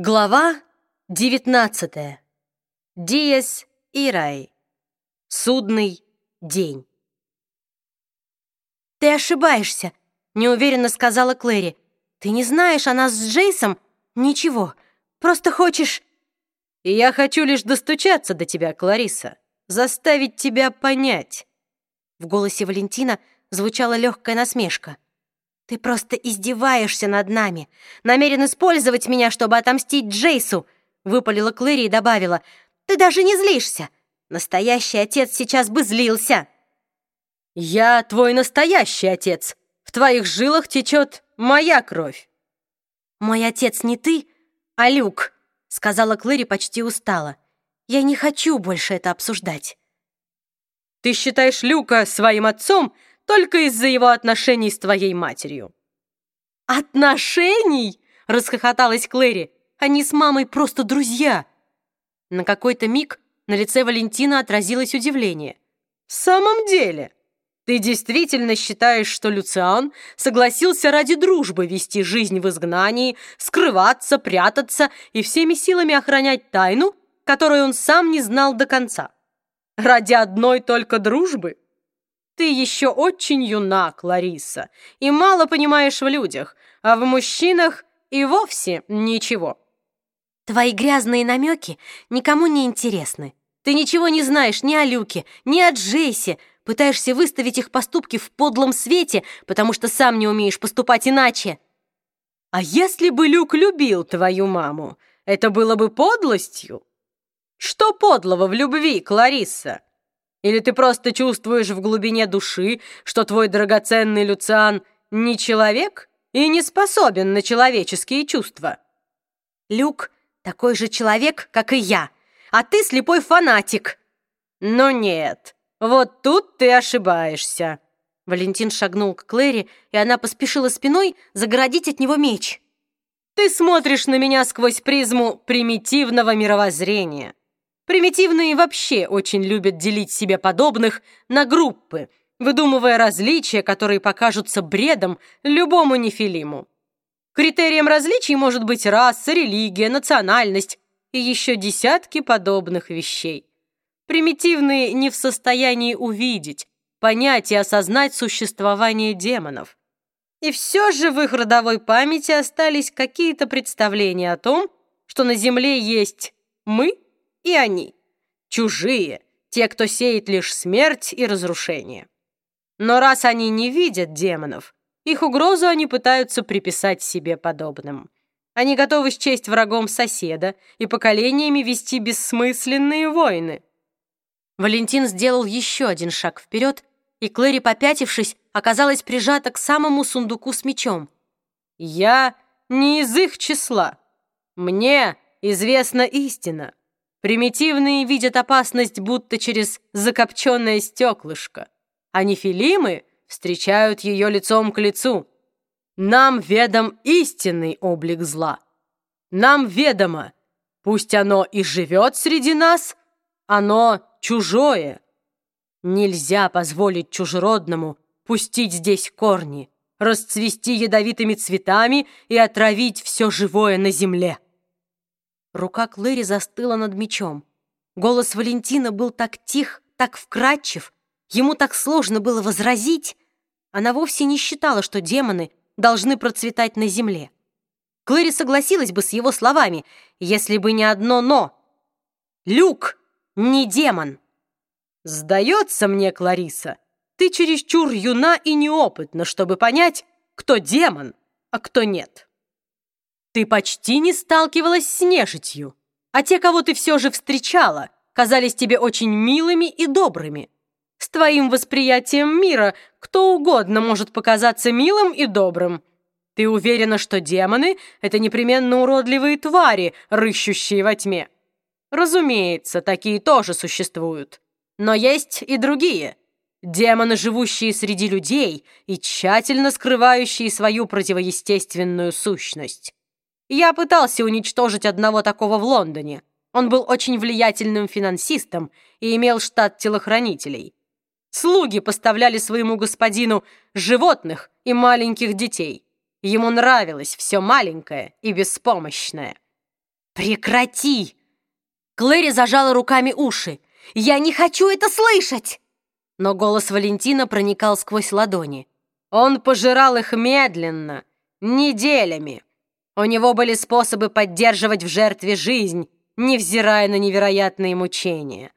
Глава 19. Диес Ирай. Судный день. «Ты ошибаешься», — неуверенно сказала Клэри. «Ты не знаешь о нас с Джейсом ничего. Просто хочешь...» «И я хочу лишь достучаться до тебя, Клариса, заставить тебя понять». В голосе Валентина звучала легкая насмешка. «Ты просто издеваешься над нами. Намерен использовать меня, чтобы отомстить Джейсу!» Выпалила Клэри и добавила. «Ты даже не злишься. Настоящий отец сейчас бы злился!» «Я твой настоящий отец. В твоих жилах течет моя кровь!» «Мой отец не ты, а Люк», — сказала Клэри почти устало. «Я не хочу больше это обсуждать». «Ты считаешь Люка своим отцом?» Только из-за его отношений с твоей матерью». «Отношений?» — расхохоталась Клэри. «Они с мамой просто друзья». На какой-то миг на лице Валентина отразилось удивление. «В самом деле, ты действительно считаешь, что Люциан согласился ради дружбы вести жизнь в изгнании, скрываться, прятаться и всеми силами охранять тайну, которую он сам не знал до конца? Ради одной только дружбы?» Ты еще очень юна, Клариса, и мало понимаешь в людях, а в мужчинах и вовсе ничего. Твои грязные намеки никому не интересны. Ты ничего не знаешь ни о Люке, ни о Джейсе, пытаешься выставить их поступки в подлом свете, потому что сам не умеешь поступать иначе. А если бы Люк любил твою маму, это было бы подлостью? Что подлого в любви, Клариса? Или ты просто чувствуешь в глубине души, что твой драгоценный Люциан не человек и не способен на человеческие чувства? Люк такой же человек, как и я, а ты слепой фанатик. Но нет, вот тут ты ошибаешься. Валентин шагнул к Клэри, и она поспешила спиной загородить от него меч. Ты смотришь на меня сквозь призму примитивного мировоззрения. Примитивные вообще очень любят делить себе подобных на группы, выдумывая различия, которые покажутся бредом любому нефилиму. Критерием различий может быть раса, религия, национальность и еще десятки подобных вещей. Примитивные не в состоянии увидеть, понять и осознать существование демонов. И все же в их родовой памяти остались какие-то представления о том, что на Земле есть мы и они. Чужие, те, кто сеет лишь смерть и разрушение. Но раз они не видят демонов, их угрозу они пытаются приписать себе подобным. Они готовы счесть врагом соседа и поколениями вести бессмысленные войны. Валентин сделал еще один шаг вперед, и Клэри, попятившись, оказалась прижата к самому сундуку с мечом. «Я не из их числа. Мне известна истина. Примитивные видят опасность будто через закопченное стеклышко, а нефилимы встречают ее лицом к лицу. Нам ведом истинный облик зла. Нам ведомо, пусть оно и живет среди нас, оно чужое. Нельзя позволить чужеродному пустить здесь корни, расцвести ядовитыми цветами и отравить все живое на земле. Рука Клэри застыла над мечом. Голос Валентина был так тих, так вкрадчив, ему так сложно было возразить. Она вовсе не считала, что демоны должны процветать на земле. Клэри согласилась бы с его словами, если бы не одно «но». Люк не демон. «Сдается мне, Клариса, ты чересчур юна и неопытна, чтобы понять, кто демон, а кто нет». Ты почти не сталкивалась с нежитью, а те, кого ты все же встречала, казались тебе очень милыми и добрыми. С твоим восприятием мира кто угодно может показаться милым и добрым. Ты уверена, что демоны — это непременно уродливые твари, рыщущие во тьме. Разумеется, такие тоже существуют. Но есть и другие. Демоны, живущие среди людей и тщательно скрывающие свою противоестественную сущность. Я пытался уничтожить одного такого в Лондоне. Он был очень влиятельным финансистом и имел штат телохранителей. Слуги поставляли своему господину животных и маленьких детей. Ему нравилось все маленькое и беспомощное. «Прекрати!» Клэри зажала руками уши. «Я не хочу это слышать!» Но голос Валентина проникал сквозь ладони. Он пожирал их медленно, неделями. У него были способы поддерживать в жертве жизнь, невзирая на невероятные мучения.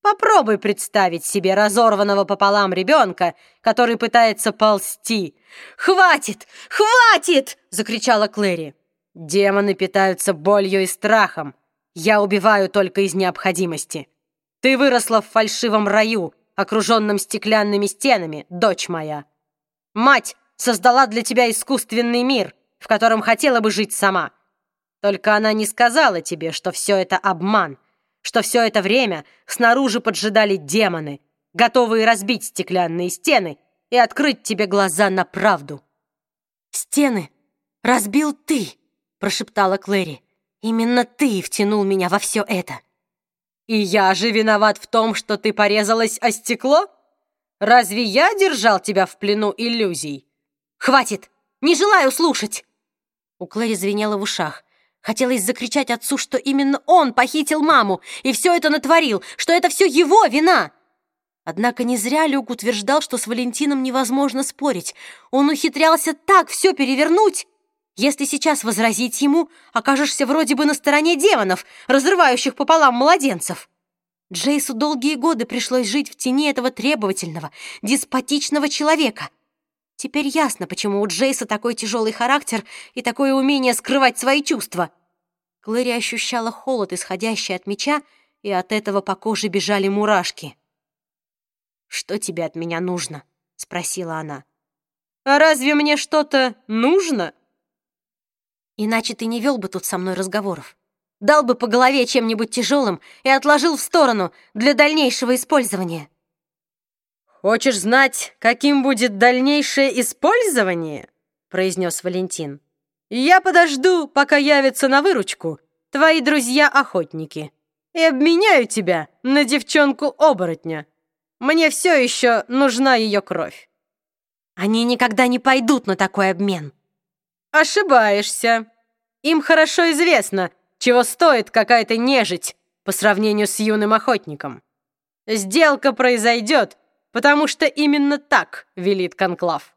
Попробуй представить себе разорванного пополам ребенка, который пытается ползти. «Хватит! Хватит!» — закричала Клэри. «Демоны питаются болью и страхом. Я убиваю только из необходимости. Ты выросла в фальшивом раю, окруженном стеклянными стенами, дочь моя. Мать создала для тебя искусственный мир, в котором хотела бы жить сама. Только она не сказала тебе, что все это обман, что все это время снаружи поджидали демоны, готовые разбить стеклянные стены и открыть тебе глаза на правду. «Стены разбил ты!» — прошептала Клэри. «Именно ты втянул меня во все это!» «И я же виноват в том, что ты порезалась о стекло? Разве я держал тебя в плену иллюзий?» «Хватит! Не желаю слушать!» У Клэри звенело в ушах. Хотелось закричать отцу, что именно он похитил маму и все это натворил, что это все его вина. Однако не зря Люк утверждал, что с Валентином невозможно спорить. Он ухитрялся так все перевернуть. Если сейчас возразить ему, окажешься вроде бы на стороне демонов, разрывающих пополам младенцев. Джейсу долгие годы пришлось жить в тени этого требовательного, деспотичного человека — Теперь ясно, почему у Джейса такой тяжелый характер и такое умение скрывать свои чувства. Клэри ощущала холод, исходящий от меча, и от этого по коже бежали мурашки. «Что тебе от меня нужно?» — спросила она. «А разве мне что-то нужно?» «Иначе ты не вел бы тут со мной разговоров. Дал бы по голове чем-нибудь тяжелым и отложил в сторону для дальнейшего использования». «Хочешь знать, каким будет дальнейшее использование?» произнес Валентин. «Я подожду, пока явятся на выручку твои друзья-охотники и обменяю тебя на девчонку-оборотня. Мне все еще нужна ее кровь». «Они никогда не пойдут на такой обмен». «Ошибаешься. Им хорошо известно, чего стоит какая-то нежить по сравнению с юным охотником. Сделка произойдет, потому что именно так велит конклав.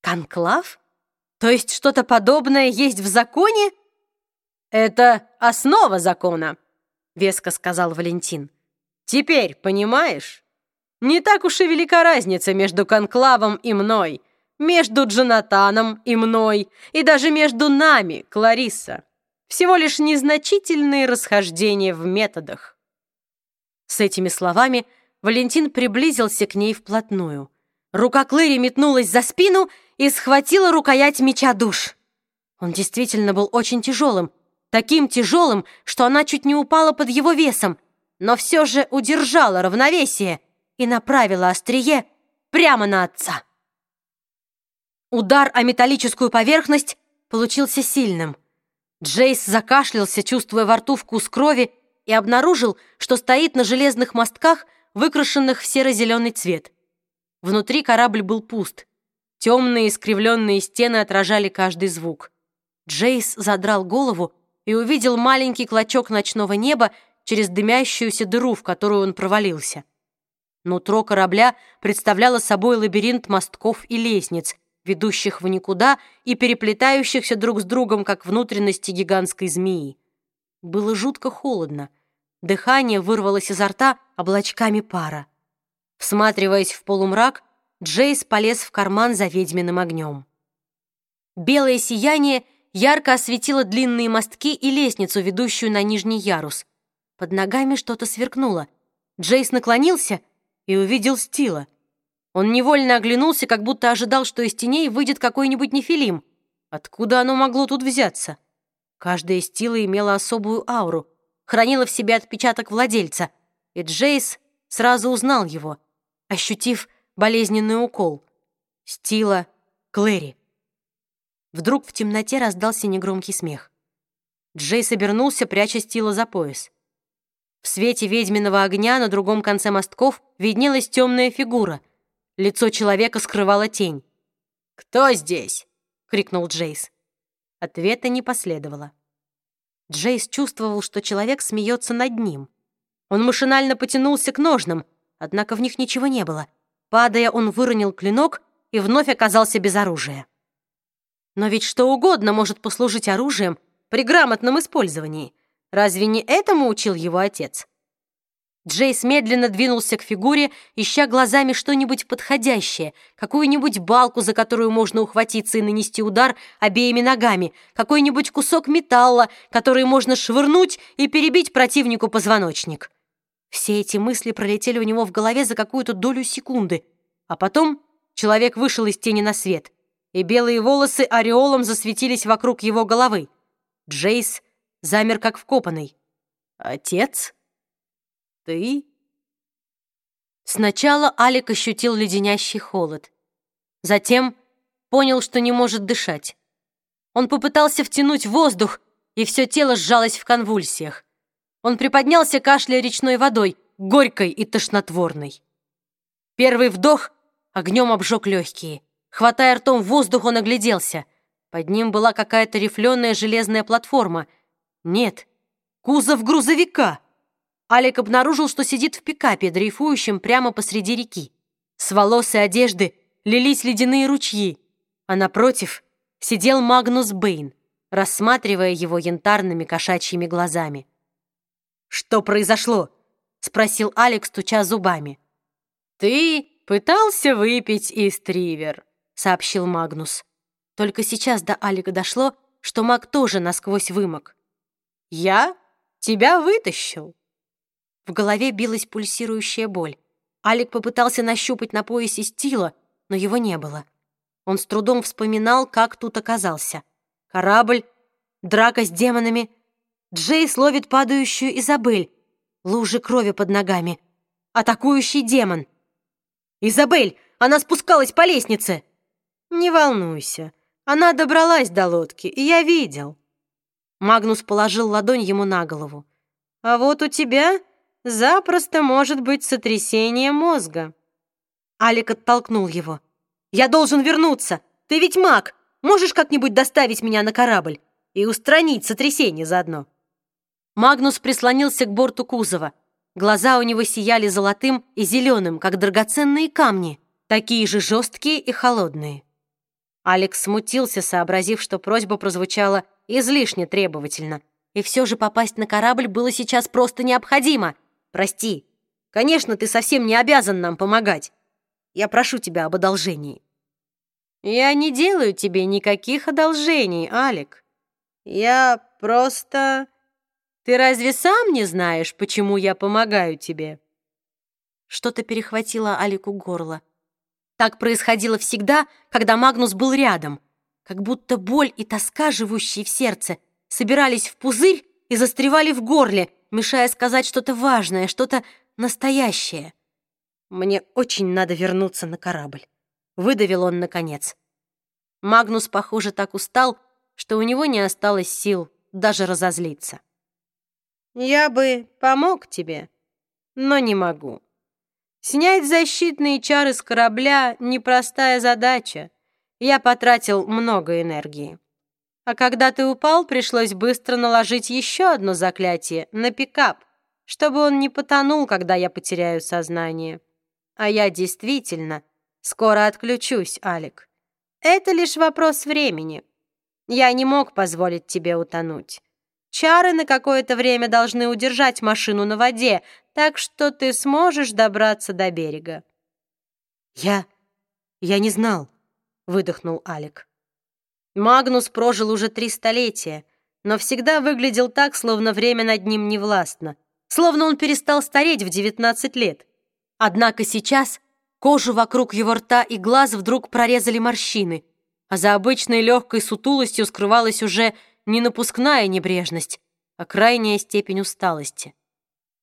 Конклав? То есть что-то подобное есть в законе? Это основа закона, веско сказал Валентин. Теперь понимаешь? Не так уж и велика разница между конклавом и мной, между Джонатаном и мной, и даже между нами, Кларисса. Всего лишь незначительные расхождения в методах. С этими словами Валентин приблизился к ней вплотную. Рука Клэри метнулась за спину и схватила рукоять меча душ. Он действительно был очень тяжелым, таким тяжелым, что она чуть не упала под его весом, но все же удержала равновесие и направила острие прямо на отца. Удар о металлическую поверхность получился сильным. Джейс закашлялся, чувствуя во рту вкус крови, и обнаружил, что стоит на железных мостках выкрашенных в серо-зеленый цвет. Внутри корабль был пуст. Темные искривленные стены отражали каждый звук. Джейс задрал голову и увидел маленький клочок ночного неба через дымящуюся дыру, в которую он провалился. Нутро корабля представляло собой лабиринт мостков и лестниц, ведущих в никуда и переплетающихся друг с другом, как внутренности гигантской змеи. Было жутко холодно. Дыхание вырвалось изо рта облачками пара. Всматриваясь в полумрак, Джейс полез в карман за ведьминым огнем. Белое сияние ярко осветило длинные мостки и лестницу, ведущую на нижний ярус. Под ногами что-то сверкнуло. Джейс наклонился и увидел Стила. Он невольно оглянулся, как будто ожидал, что из теней выйдет какой-нибудь нефилим. Откуда оно могло тут взяться? Каждая стила имела особую ауру — хранила в себе отпечаток владельца, и Джейс сразу узнал его, ощутив болезненный укол. Стила Клэри. Вдруг в темноте раздался негромкий смех. Джейс обернулся, пряча Стила за пояс. В свете ведьминого огня на другом конце мостков виднелась темная фигура. Лицо человека скрывала тень. «Кто здесь?» — крикнул Джейс. Ответа не последовало. Джейс чувствовал, что человек смеется над ним. Он машинально потянулся к ножнам, однако в них ничего не было. Падая, он выронил клинок и вновь оказался без оружия. Но ведь что угодно может послужить оружием при грамотном использовании. Разве не этому учил его отец? Джейс медленно двинулся к фигуре, ища глазами что-нибудь подходящее, какую-нибудь балку, за которую можно ухватиться и нанести удар обеими ногами, какой-нибудь кусок металла, который можно швырнуть и перебить противнику позвоночник. Все эти мысли пролетели у него в голове за какую-то долю секунды, а потом человек вышел из тени на свет, и белые волосы ореолом засветились вокруг его головы. Джейс замер как вкопанный. «Отец?» «Ты?» Сначала Алик ощутил леденящий холод. Затем понял, что не может дышать. Он попытался втянуть воздух, и все тело сжалось в конвульсиях. Он приподнялся, кашляя речной водой, горькой и тошнотворной. Первый вдох огнем обжег легкие. Хватая ртом воздух, он огляделся. Под ним была какая-то рифленая железная платформа. Нет, кузов грузовика. Алик обнаружил, что сидит в пикапе, дрейфующем прямо посреди реки. С волос и одежды лились ледяные ручьи, а напротив сидел Магнус Бэйн, рассматривая его янтарными кошачьими глазами. «Что произошло?» — спросил Алекс, стуча зубами. «Ты пытался выпить из тривер», — сообщил Магнус. Только сейчас до Алика дошло, что маг тоже насквозь вымок. «Я тебя вытащил». В голове билась пульсирующая боль. Алик попытался нащупать на поясе стила, но его не было. Он с трудом вспоминал, как тут оказался. Корабль, драка с демонами. Джейс ловит падающую Изабель. Лужи крови под ногами. Атакующий демон. «Изабель! Она спускалась по лестнице!» «Не волнуйся. Она добралась до лодки, и я видел». Магнус положил ладонь ему на голову. «А вот у тебя запросто может быть сотрясение мозга». Алик оттолкнул его. «Я должен вернуться. Ты ведь маг. Можешь как-нибудь доставить меня на корабль и устранить сотрясение заодно?» Магнус прислонился к борту кузова. Глаза у него сияли золотым и зеленым, как драгоценные камни, такие же жесткие и холодные. Алекс смутился, сообразив, что просьба прозвучала излишне требовательно. И все же попасть на корабль было сейчас просто необходимо — Прости. Конечно, ты совсем не обязан нам помогать. Я прошу тебя об одолжении». «Я не делаю тебе никаких одолжений, Алик. Я просто... Ты разве сам не знаешь, почему я помогаю тебе?» Что-то перехватило Алику горло. Так происходило всегда, когда Магнус был рядом. Как будто боль и тоска, живущие в сердце, собирались в пузырь и застревали в горле, мешая сказать что-то важное, что-то настоящее. «Мне очень надо вернуться на корабль», — выдавил он наконец. Магнус, похоже, так устал, что у него не осталось сил даже разозлиться. «Я бы помог тебе, но не могу. Снять защитные чары с корабля — непростая задача. Я потратил много энергии. А когда ты упал, пришлось быстро наложить еще одно заклятие на пикап, чтобы он не потонул, когда я потеряю сознание. А я действительно скоро отключусь, Алик. Это лишь вопрос времени. Я не мог позволить тебе утонуть. Чары на какое-то время должны удержать машину на воде, так что ты сможешь добраться до берега. Я... я не знал, выдохнул Алик. Магнус прожил уже три столетия, но всегда выглядел так, словно время над ним не властно, словно он перестал стареть в 19 лет. Однако сейчас кожу вокруг его рта и глаз вдруг прорезали морщины, а за обычной легкой сутулостью скрывалась уже не напускная небрежность, а крайняя степень усталости.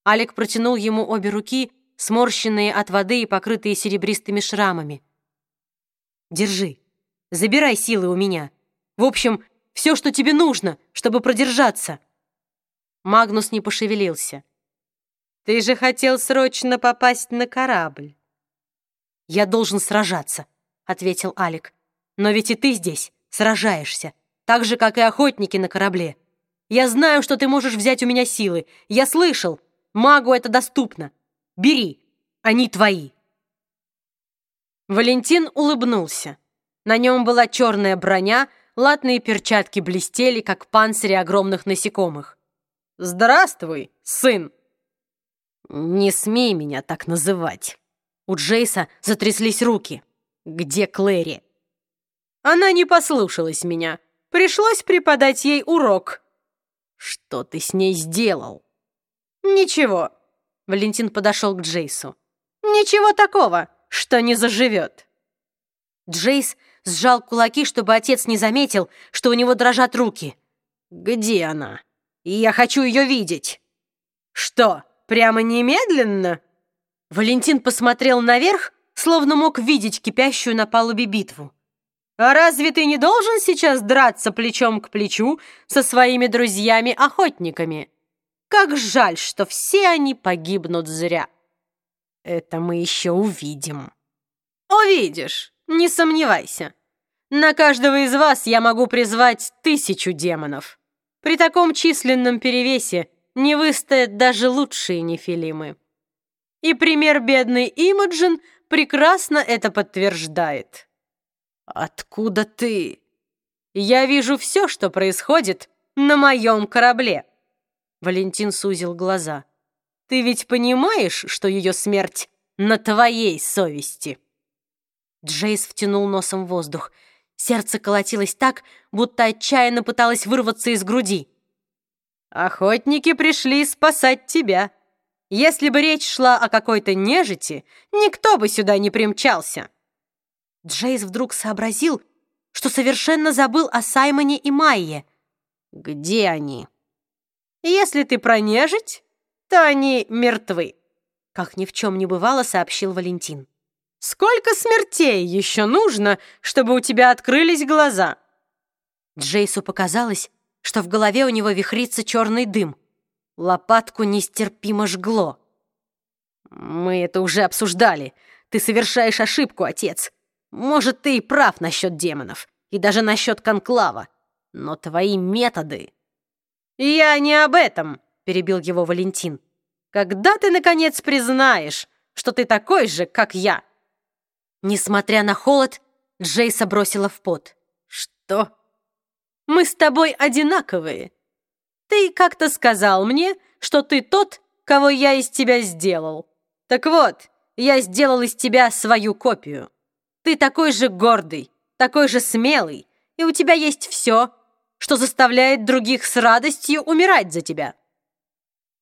Алик протянул ему обе руки, сморщенные от воды и покрытые серебристыми шрамами. «Держи, забирай силы у меня», в общем, все, что тебе нужно, чтобы продержаться». Магнус не пошевелился. «Ты же хотел срочно попасть на корабль». «Я должен сражаться», — ответил Алик. «Но ведь и ты здесь сражаешься, так же, как и охотники на корабле. Я знаю, что ты можешь взять у меня силы. Я слышал. Магу это доступно. Бери. Они твои. Валентин улыбнулся. На нем была черная броня, латные перчатки блестели, как панцири огромных насекомых. «Здравствуй, сын!» «Не смей меня так называть!» У Джейса затряслись руки. «Где Клэри?» «Она не послушалась меня. Пришлось преподать ей урок». «Что ты с ней сделал?» «Ничего». Валентин подошел к Джейсу. «Ничего такого, что не заживет». Джейс сжал кулаки, чтобы отец не заметил, что у него дрожат руки. «Где она? Я хочу ее видеть!» «Что, прямо немедленно?» Валентин посмотрел наверх, словно мог видеть кипящую на палубе битву. А разве ты не должен сейчас драться плечом к плечу со своими друзьями-охотниками? Как жаль, что все они погибнут зря. Это мы еще увидим. Увидишь, не сомневайся. На каждого из вас я могу призвать тысячу демонов. При таком численном перевесе не выстоят даже лучшие нефилимы. И пример бедный Имаджин прекрасно это подтверждает. «Откуда ты?» «Я вижу все, что происходит на моем корабле». Валентин сузил глаза. «Ты ведь понимаешь, что ее смерть на твоей совести?» Джейс втянул носом воздух. Сердце колотилось так, будто отчаянно пыталось вырваться из груди. «Охотники пришли спасать тебя. Если бы речь шла о какой-то нежити, никто бы сюда не примчался. Джейс вдруг сообразил, что совершенно забыл о Саймоне и Майе. Где они? Если ты про нежить, то они мертвы. Как ни в чем не бывало, сообщил Валентин. Сколько смертей еще нужно, чтобы у тебя открылись глаза? Джейсу показалось, что в голове у него вихрится черный дым. Лопатку нестерпимо жгло. «Мы это уже обсуждали. Ты совершаешь ошибку, отец. Может, ты и прав насчет демонов, и даже насчет конклава, но твои методы...» «Я не об этом», — перебил его Валентин. «Когда ты, наконец, признаешь, что ты такой же, как я?» Несмотря на холод, Джейса бросила в пот. «Что?» «Мы с тобой одинаковые. Ты как-то сказал мне, что ты тот, кого я из тебя сделал. Так вот, я сделал из тебя свою копию. Ты такой же гордый, такой же смелый, и у тебя есть все, что заставляет других с радостью умирать за тебя.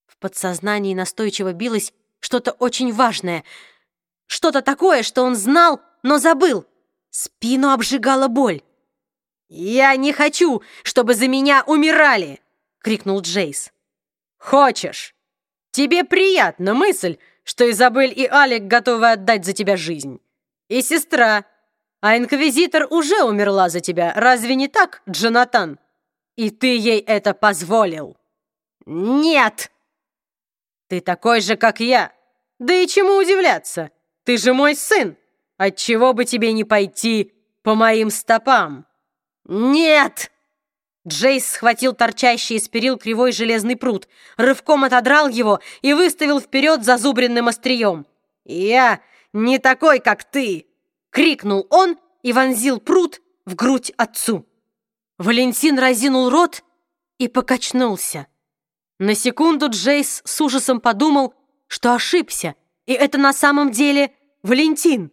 В подсознании настойчиво билось что-то очень важное, что-то такое, что он знал, но забыл. Спину обжигала боль. «Я не хочу, чтобы за меня умирали!» — крикнул Джейс. «Хочешь? Тебе приятна мысль, что Изабель и Алик готовы отдать за тебя жизнь и сестра. А инквизитор уже умерла за тебя, разве не так, Джонатан? И ты ей это позволил? Нет! Ты такой же, как я. Да и чему удивляться? Ты же мой сын. Отчего бы тебе не пойти по моим стопам? Нет! Джейс схватил торчащий из перил кривой железный пруд, рывком отодрал его и выставил вперед зазубренным острием. «Я не такой, как ты!» — крикнул он и вонзил пруд в грудь отцу. Валентин разинул рот и покачнулся. На секунду Джейс с ужасом подумал, что ошибся, и это на самом деле Валентин.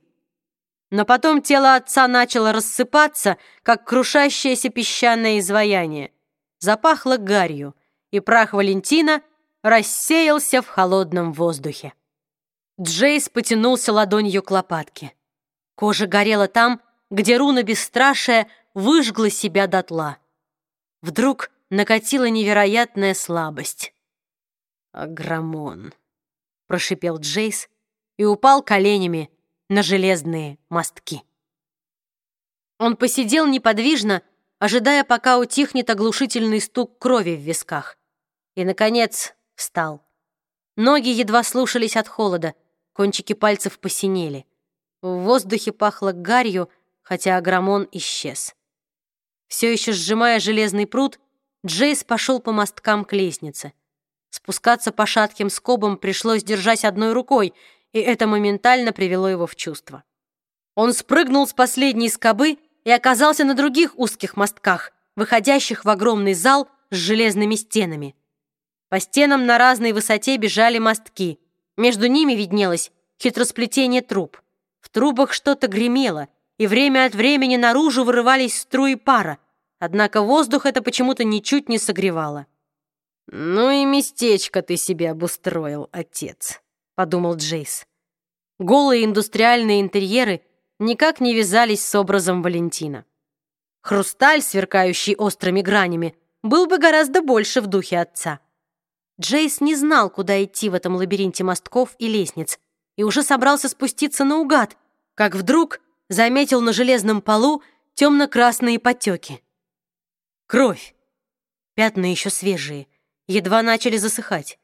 Но потом тело отца начало рассыпаться, как крушащееся песчаное изваяние. Запахло гарью, и прах Валентина рассеялся в холодном воздухе. Джейс потянулся ладонью к лопатке. Кожа горела там, где руна бесстрашия выжгла себя дотла. Вдруг накатила невероятная слабость. «Агромон», — прошипел Джейс и упал коленями на железные мостки. Он посидел неподвижно, ожидая, пока утихнет оглушительный стук крови в висках. И, наконец, встал. Ноги едва слушались от холода, Кончики пальцев посинели. В воздухе пахло гарью, хотя агромон исчез. Все еще сжимая железный пруд, Джейс пошел по мосткам к лестнице. Спускаться по шатким скобам пришлось держать одной рукой, и это моментально привело его в чувство. Он спрыгнул с последней скобы и оказался на других узких мостках, выходящих в огромный зал с железными стенами. По стенам на разной высоте бежали мостки. Между ними виднелось хитросплетение труб. В трубах что-то гремело, и время от времени наружу вырывались струи пара, однако воздух это почему-то ничуть не согревало. «Ну и местечко ты себе обустроил, отец», — подумал Джейс. Голые индустриальные интерьеры никак не вязались с образом Валентина. Хрусталь, сверкающий острыми гранями, был бы гораздо больше в духе отца. Джейс не знал, куда идти в этом лабиринте мостков и лестниц, и уже собрался спуститься наугад, как вдруг заметил на железном полу темно-красные потеки. Кровь. Пятна еще свежие — едва начали засыхать.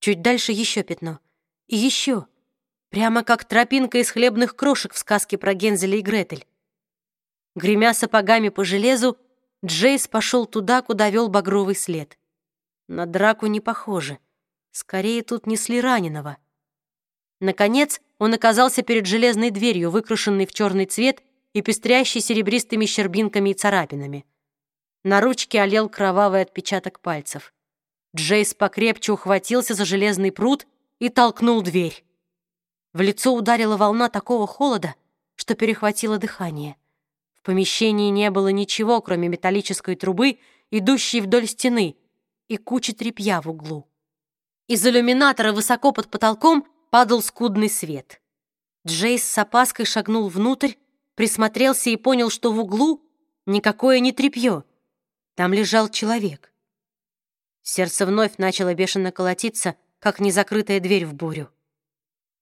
Чуть дальше еще пятно. И еще. Прямо как тропинка из хлебных крошек в сказке про Гензеля и Гретель. Гремя сапогами по железу, Джейс пошел туда, куда вел багровый след. На драку не похоже. Скорее, тут несли раненого. Наконец, он оказался перед железной дверью, выкрашенной в черный цвет и пестрящей серебристыми щербинками и царапинами. На ручке олел кровавый отпечаток пальцев. Джейс покрепче ухватился за железный пруд и толкнул дверь. В лицо ударила волна такого холода, что перехватило дыхание. В помещении не было ничего, кроме металлической трубы, идущей вдоль стены, и кучи тряпья в углу. Из иллюминатора высоко под потолком падал скудный свет. Джейс с опаской шагнул внутрь, присмотрелся и понял, что в углу никакое не тряпье. Там лежал человек. Сердце вновь начало бешено колотиться, как незакрытая дверь в бурю.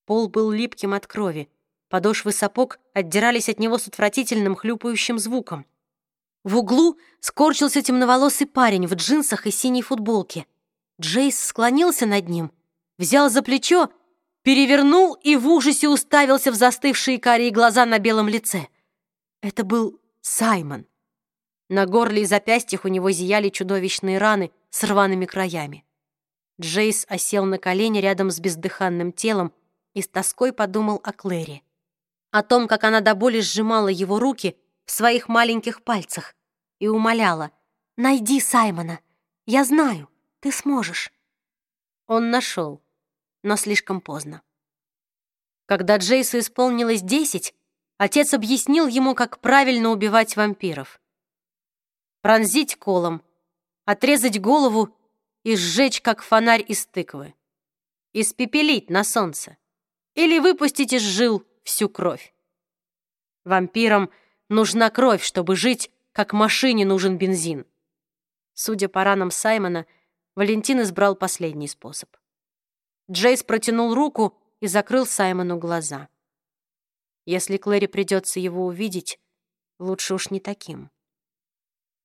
Пол был липким от крови. Подошвы сапог отдирались от него с отвратительным хлюпающим звуком. В углу скорчился темноволосый парень в джинсах и синей футболке. Джейс склонился над ним, взял за плечо, перевернул и в ужасе уставился в застывшие карие глаза на белом лице. Это был Саймон. На горле и запястьях у него зияли чудовищные раны с рваными краями. Джейс осел на колени рядом с бездыханным телом и с тоской подумал о Клэри. О том, как она до боли сжимала его руки в своих маленьких пальцах и умоляла «Найди Саймона! Я знаю, ты сможешь!» Он нашел, но слишком поздно. Когда Джейсу исполнилось десять, отец объяснил ему, как правильно убивать вампиров пронзить колом, отрезать голову и сжечь, как фонарь из тыквы. Испепелить на солнце. Или выпустить из жил всю кровь. Вампирам нужна кровь, чтобы жить, как машине нужен бензин. Судя по ранам Саймона, Валентин избрал последний способ. Джейс протянул руку и закрыл Саймону глаза. Если Клэри придется его увидеть, лучше уж не таким.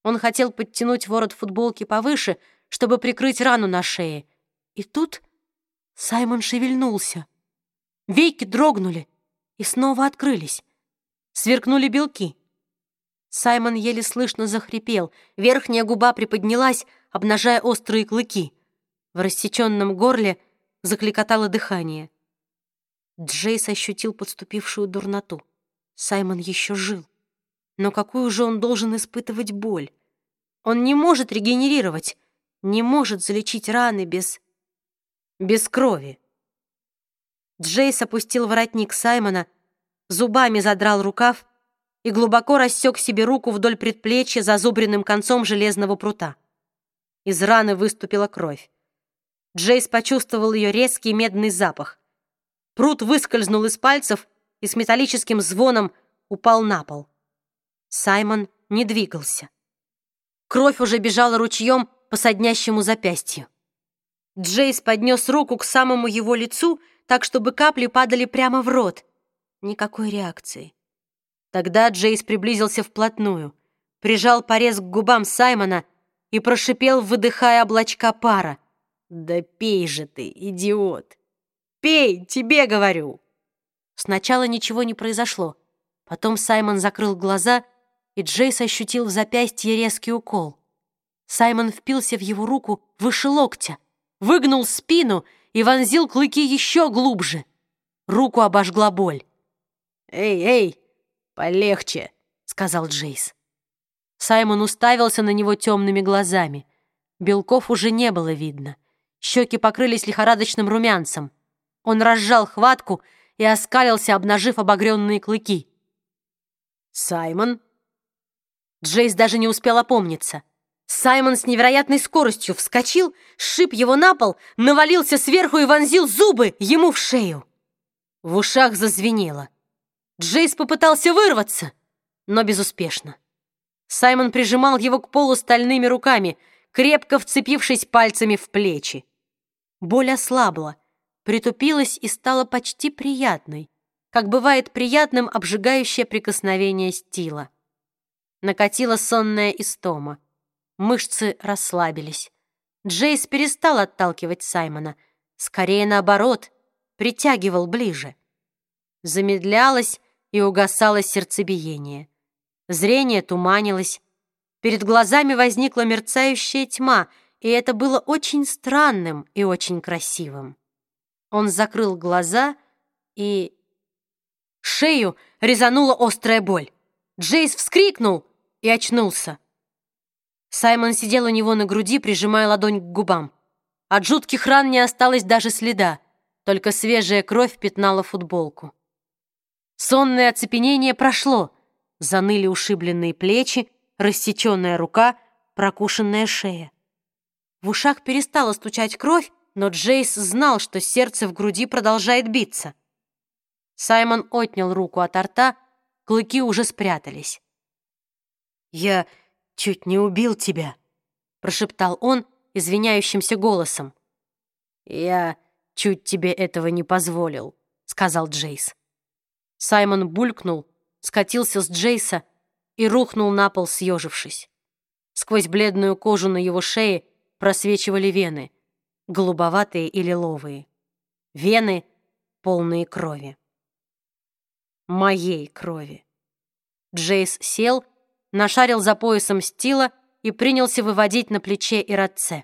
Он хотел подтянуть ворот футболки повыше, чтобы прикрыть рану на шее. И тут Саймон шевельнулся. Веки дрогнули и снова открылись. Сверкнули белки. Саймон еле слышно захрипел. Верхняя губа приподнялась, обнажая острые клыки. В рассеченном горле закликотало дыхание. Джейс ощутил подступившую дурноту. Саймон еще жил. Но какую же он должен испытывать боль? Он не может регенерировать, не может залечить раны без... без крови. Джейс опустил воротник Саймона, зубами задрал рукав и глубоко рассек себе руку вдоль предплечья зазубренным концом железного прута. Из раны выступила кровь. Джейс почувствовал ее резкий медный запах. Прут выскользнул из пальцев и с металлическим звоном упал на пол. Саймон не двигался. Кровь уже бежала ручьем по соднящему запястью. Джейс поднес руку к самому его лицу, так, чтобы капли падали прямо в рот. Никакой реакции. Тогда Джейс приблизился вплотную, прижал порез к губам Саймона и прошипел, выдыхая облачка пара. «Да пей же ты, идиот! Пей, тебе говорю!» Сначала ничего не произошло. Потом Саймон закрыл глаза и Джейс ощутил в запястье резкий укол. Саймон впился в его руку выше локтя, выгнул спину и вонзил клыки еще глубже. Руку обожгла боль. «Эй, эй, полегче», — сказал Джейс. Саймон уставился на него темными глазами. Белков уже не было видно. Щеки покрылись лихорадочным румянцем. Он разжал хватку и оскалился, обнажив обогренные клыки. «Саймон?» Джейс даже не успел опомниться. Саймон с невероятной скоростью вскочил, сшиб его на пол, навалился сверху и вонзил зубы ему в шею. В ушах зазвенело. Джейс попытался вырваться, но безуспешно. Саймон прижимал его к полу стальными руками, крепко вцепившись пальцами в плечи. Боль ослабла, притупилась и стала почти приятной, как бывает приятным обжигающее прикосновение стила. Накатила сонная истома. Мышцы расслабились. Джейс перестал отталкивать Саймона. Скорее наоборот, притягивал ближе. Замедлялось и угасало сердцебиение. Зрение туманилось. Перед глазами возникла мерцающая тьма — и это было очень странным и очень красивым. Он закрыл глаза и... Шею резанула острая боль. Джейс вскрикнул и очнулся. Саймон сидел у него на груди, прижимая ладонь к губам. От жутких ран не осталось даже следа, только свежая кровь пятнала футболку. Сонное оцепенение прошло. Заныли ушибленные плечи, рассеченная рука, прокушенная шея. В ушах перестала стучать кровь, но Джейс знал, что сердце в груди продолжает биться. Саймон отнял руку от рта, клыки уже спрятались. «Я чуть не убил тебя», — прошептал он извиняющимся голосом. «Я чуть тебе этого не позволил», — сказал Джейс. Саймон булькнул, скатился с Джейса и рухнул на пол, съежившись. Сквозь бледную кожу на его шее просвечивали вены, голубоватые и лиловые. Вены, полные крови. Моей крови. Джейс сел, нашарил за поясом Стила и принялся выводить на плече и родце.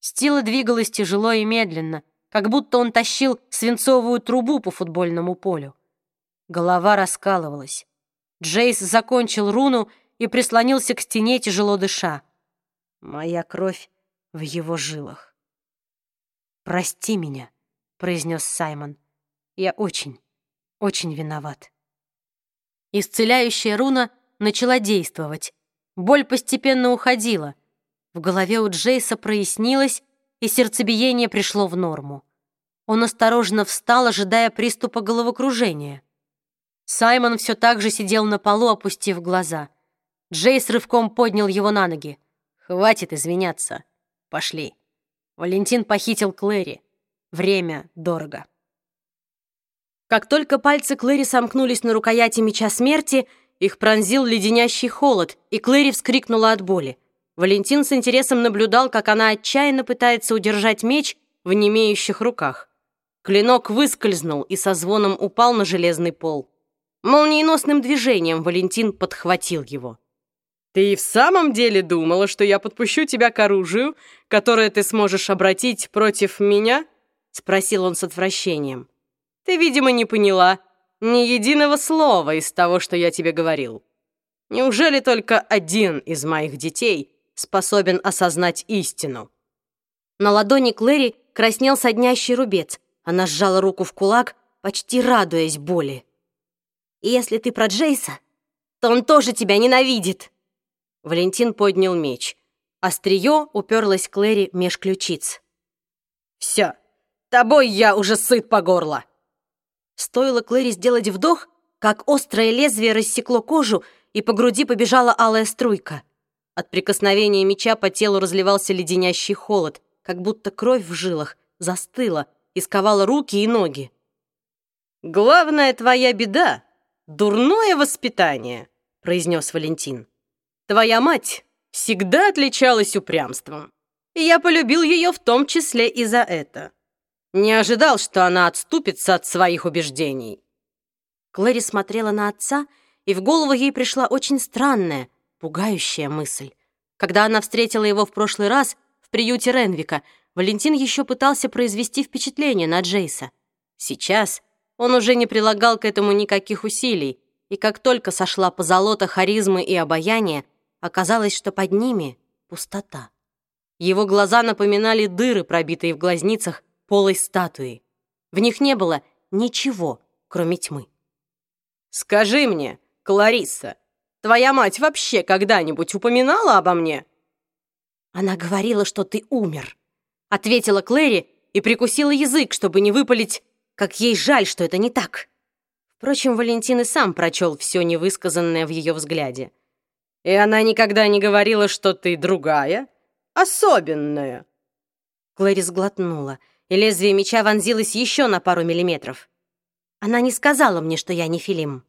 Стила двигалась тяжело и медленно, как будто он тащил свинцовую трубу по футбольному полю. Голова раскалывалась. Джейс закончил руну и прислонился к стене, тяжело дыша. Моя кровь в его жилах. «Прости меня», — произнес Саймон. «Я очень, очень виноват». Исцеляющая руна начала действовать. Боль постепенно уходила. В голове у Джейса прояснилось, и сердцебиение пришло в норму. Он осторожно встал, ожидая приступа головокружения. Саймон все так же сидел на полу, опустив глаза. Джейс рывком поднял его на ноги. Хватит извиняться. Пошли. Валентин похитил Клэри. Время дорого. Как только пальцы Клэри сомкнулись на рукояти меча смерти, их пронзил леденящий холод, и Клэри вскрикнула от боли. Валентин с интересом наблюдал, как она отчаянно пытается удержать меч в немеющих руках. Клинок выскользнул и со звоном упал на железный пол. Молниеносным движением Валентин подхватил его. «Ты и в самом деле думала, что я подпущу тебя к оружию, которое ты сможешь обратить против меня?» — спросил он с отвращением. «Ты, видимо, не поняла ни единого слова из того, что я тебе говорил. Неужели только один из моих детей способен осознать истину?» На ладони Клэри краснел соднящий рубец. Она сжала руку в кулак, почти радуясь боли. «Если ты про Джейса, то он тоже тебя ненавидит!» Валентин поднял меч. Острие уперлось Клэри меж ключиц. «Все, тобой я уже сыт по горло!» Стоило Клэри сделать вдох, как острое лезвие рассекло кожу, и по груди побежала алая струйка. От прикосновения меча по телу разливался леденящий холод, как будто кровь в жилах застыла и сковала руки и ноги. «Главная твоя беда — дурное воспитание», — произнес Валентин. Твоя мать всегда отличалась упрямством. И я полюбил ее в том числе и за это. Не ожидал, что она отступится от своих убеждений. Клэри смотрела на отца, и в голову ей пришла очень странная, пугающая мысль. Когда она встретила его в прошлый раз в приюте Ренвика, Валентин еще пытался произвести впечатление на Джейса. Сейчас он уже не прилагал к этому никаких усилий, и как только сошла позолота харизмы и обаяния, оказалось, что под ними пустота. Его глаза напоминали дыры, пробитые в глазницах полой статуи. В них не было ничего, кроме тьмы. «Скажи мне, Клариса, твоя мать вообще когда-нибудь упоминала обо мне?» «Она говорила, что ты умер», — ответила Клэри и прикусила язык, чтобы не выпалить, как ей жаль, что это не так. Впрочем, Валентин и сам прочел все невысказанное в ее взгляде. «И она никогда не говорила, что ты другая, особенная». Клэри сглотнула, и лезвие меча вонзилось еще на пару миллиметров. Она не сказала мне, что я не Филим.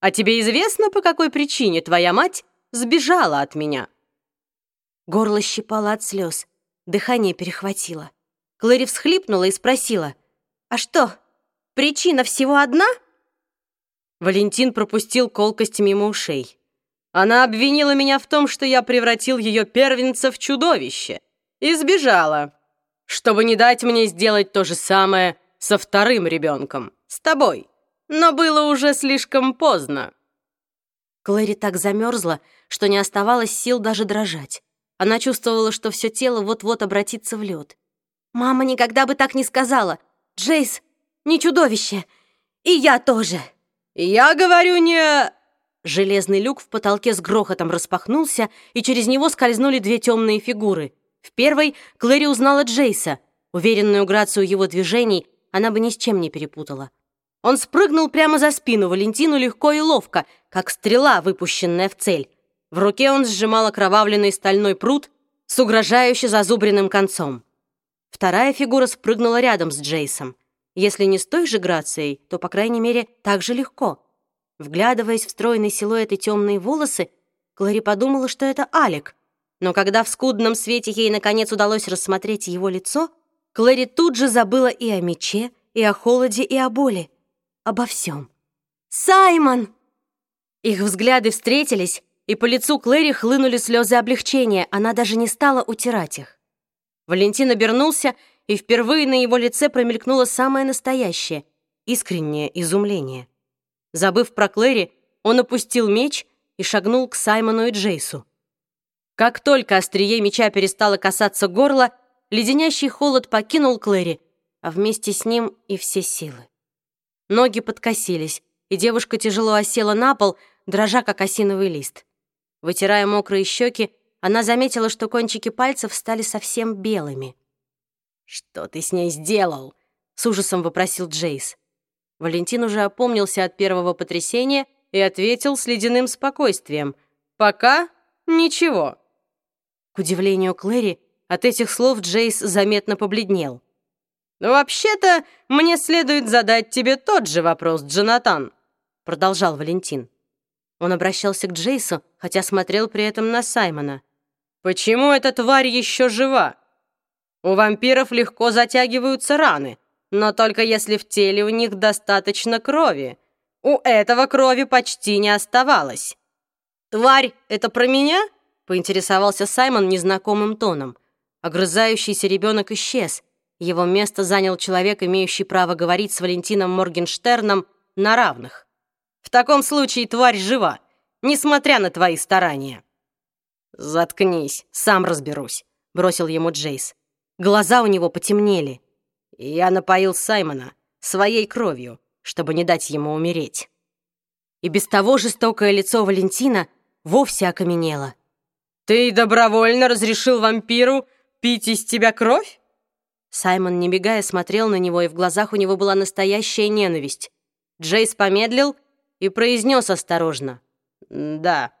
А тебе известно, по какой причине твоя мать сбежала от меня?» Горло щипало от слез, дыхание перехватило. Клэри всхлипнула и спросила, «А что, причина всего одна?» Валентин пропустил колкость мимо ушей. Она обвинила меня в том, что я превратил ее первенца в чудовище и сбежала, чтобы не дать мне сделать то же самое со вторым ребенком с тобой, но было уже слишком поздно». Клэри так замерзла, что не оставалось сил даже дрожать. Она чувствовала, что все тело вот-вот обратится в лед. «Мама никогда бы так не сказала. Джейс не чудовище. И я тоже». «Я говорю не...» Железный люк в потолке с грохотом распахнулся, и через него скользнули две темные фигуры. В первой Клэри узнала Джейса. Уверенную грацию его движений она бы ни с чем не перепутала. Он спрыгнул прямо за спину Валентину легко и ловко, как стрела, выпущенная в цель. В руке он сжимал окровавленный стальной пруд с угрожающе зазубренным концом. Вторая фигура спрыгнула рядом с Джейсом. Если не с той же грацией, то, по крайней мере, так же легко. Вглядываясь в стройный силуэт и темные волосы, Клари подумала, что это Алик. Но когда в скудном свете ей, наконец, удалось рассмотреть его лицо, Клэри тут же забыла и о мече, и о холоде, и о боли обо всем. «Саймон!» Их взгляды встретились, и по лицу Клэри хлынули слезы облегчения, она даже не стала утирать их. Валентин обернулся, и впервые на его лице промелькнуло самое настоящее, искреннее изумление. Забыв про Клэри, он опустил меч и шагнул к Саймону и Джейсу. Как только острие меча перестало касаться горла, леденящий холод покинул Клэри, а вместе с ним и все силы. Ноги подкосились, и девушка тяжело осела на пол, дрожа как осиновый лист. Вытирая мокрые щеки, она заметила, что кончики пальцев стали совсем белыми. «Что ты с ней сделал?» — с ужасом вопросил Джейс. Валентин уже опомнился от первого потрясения и ответил с ледяным спокойствием. «Пока ничего». Удивлению Клэри, от этих слов Джейс заметно побледнел. «Вообще-то, мне следует задать тебе тот же вопрос, Джонатан», продолжал Валентин. Он обращался к Джейсу, хотя смотрел при этом на Саймона. «Почему эта тварь еще жива? У вампиров легко затягиваются раны, но только если в теле у них достаточно крови. У этого крови почти не оставалось». «Тварь, это про меня?» Поинтересовался Саймон незнакомым тоном. Огрызающийся ребенок исчез — его место занял человек, имеющий право говорить с Валентином Моргенштерном на равных. В таком случае тварь жива, несмотря на твои старания. «Заткнись, сам разберусь», — бросил ему Джейс. Глаза у него потемнели. «Я напоил Саймона своей кровью, чтобы не дать ему умереть». И без того жестокое лицо Валентина вовсе окаменело. «Ты добровольно разрешил вампиру пить из тебя кровь?» Саймон, не бегая, смотрел на него, и в глазах у него была настоящая ненависть. Джейс помедлил и произнес осторожно. «Да».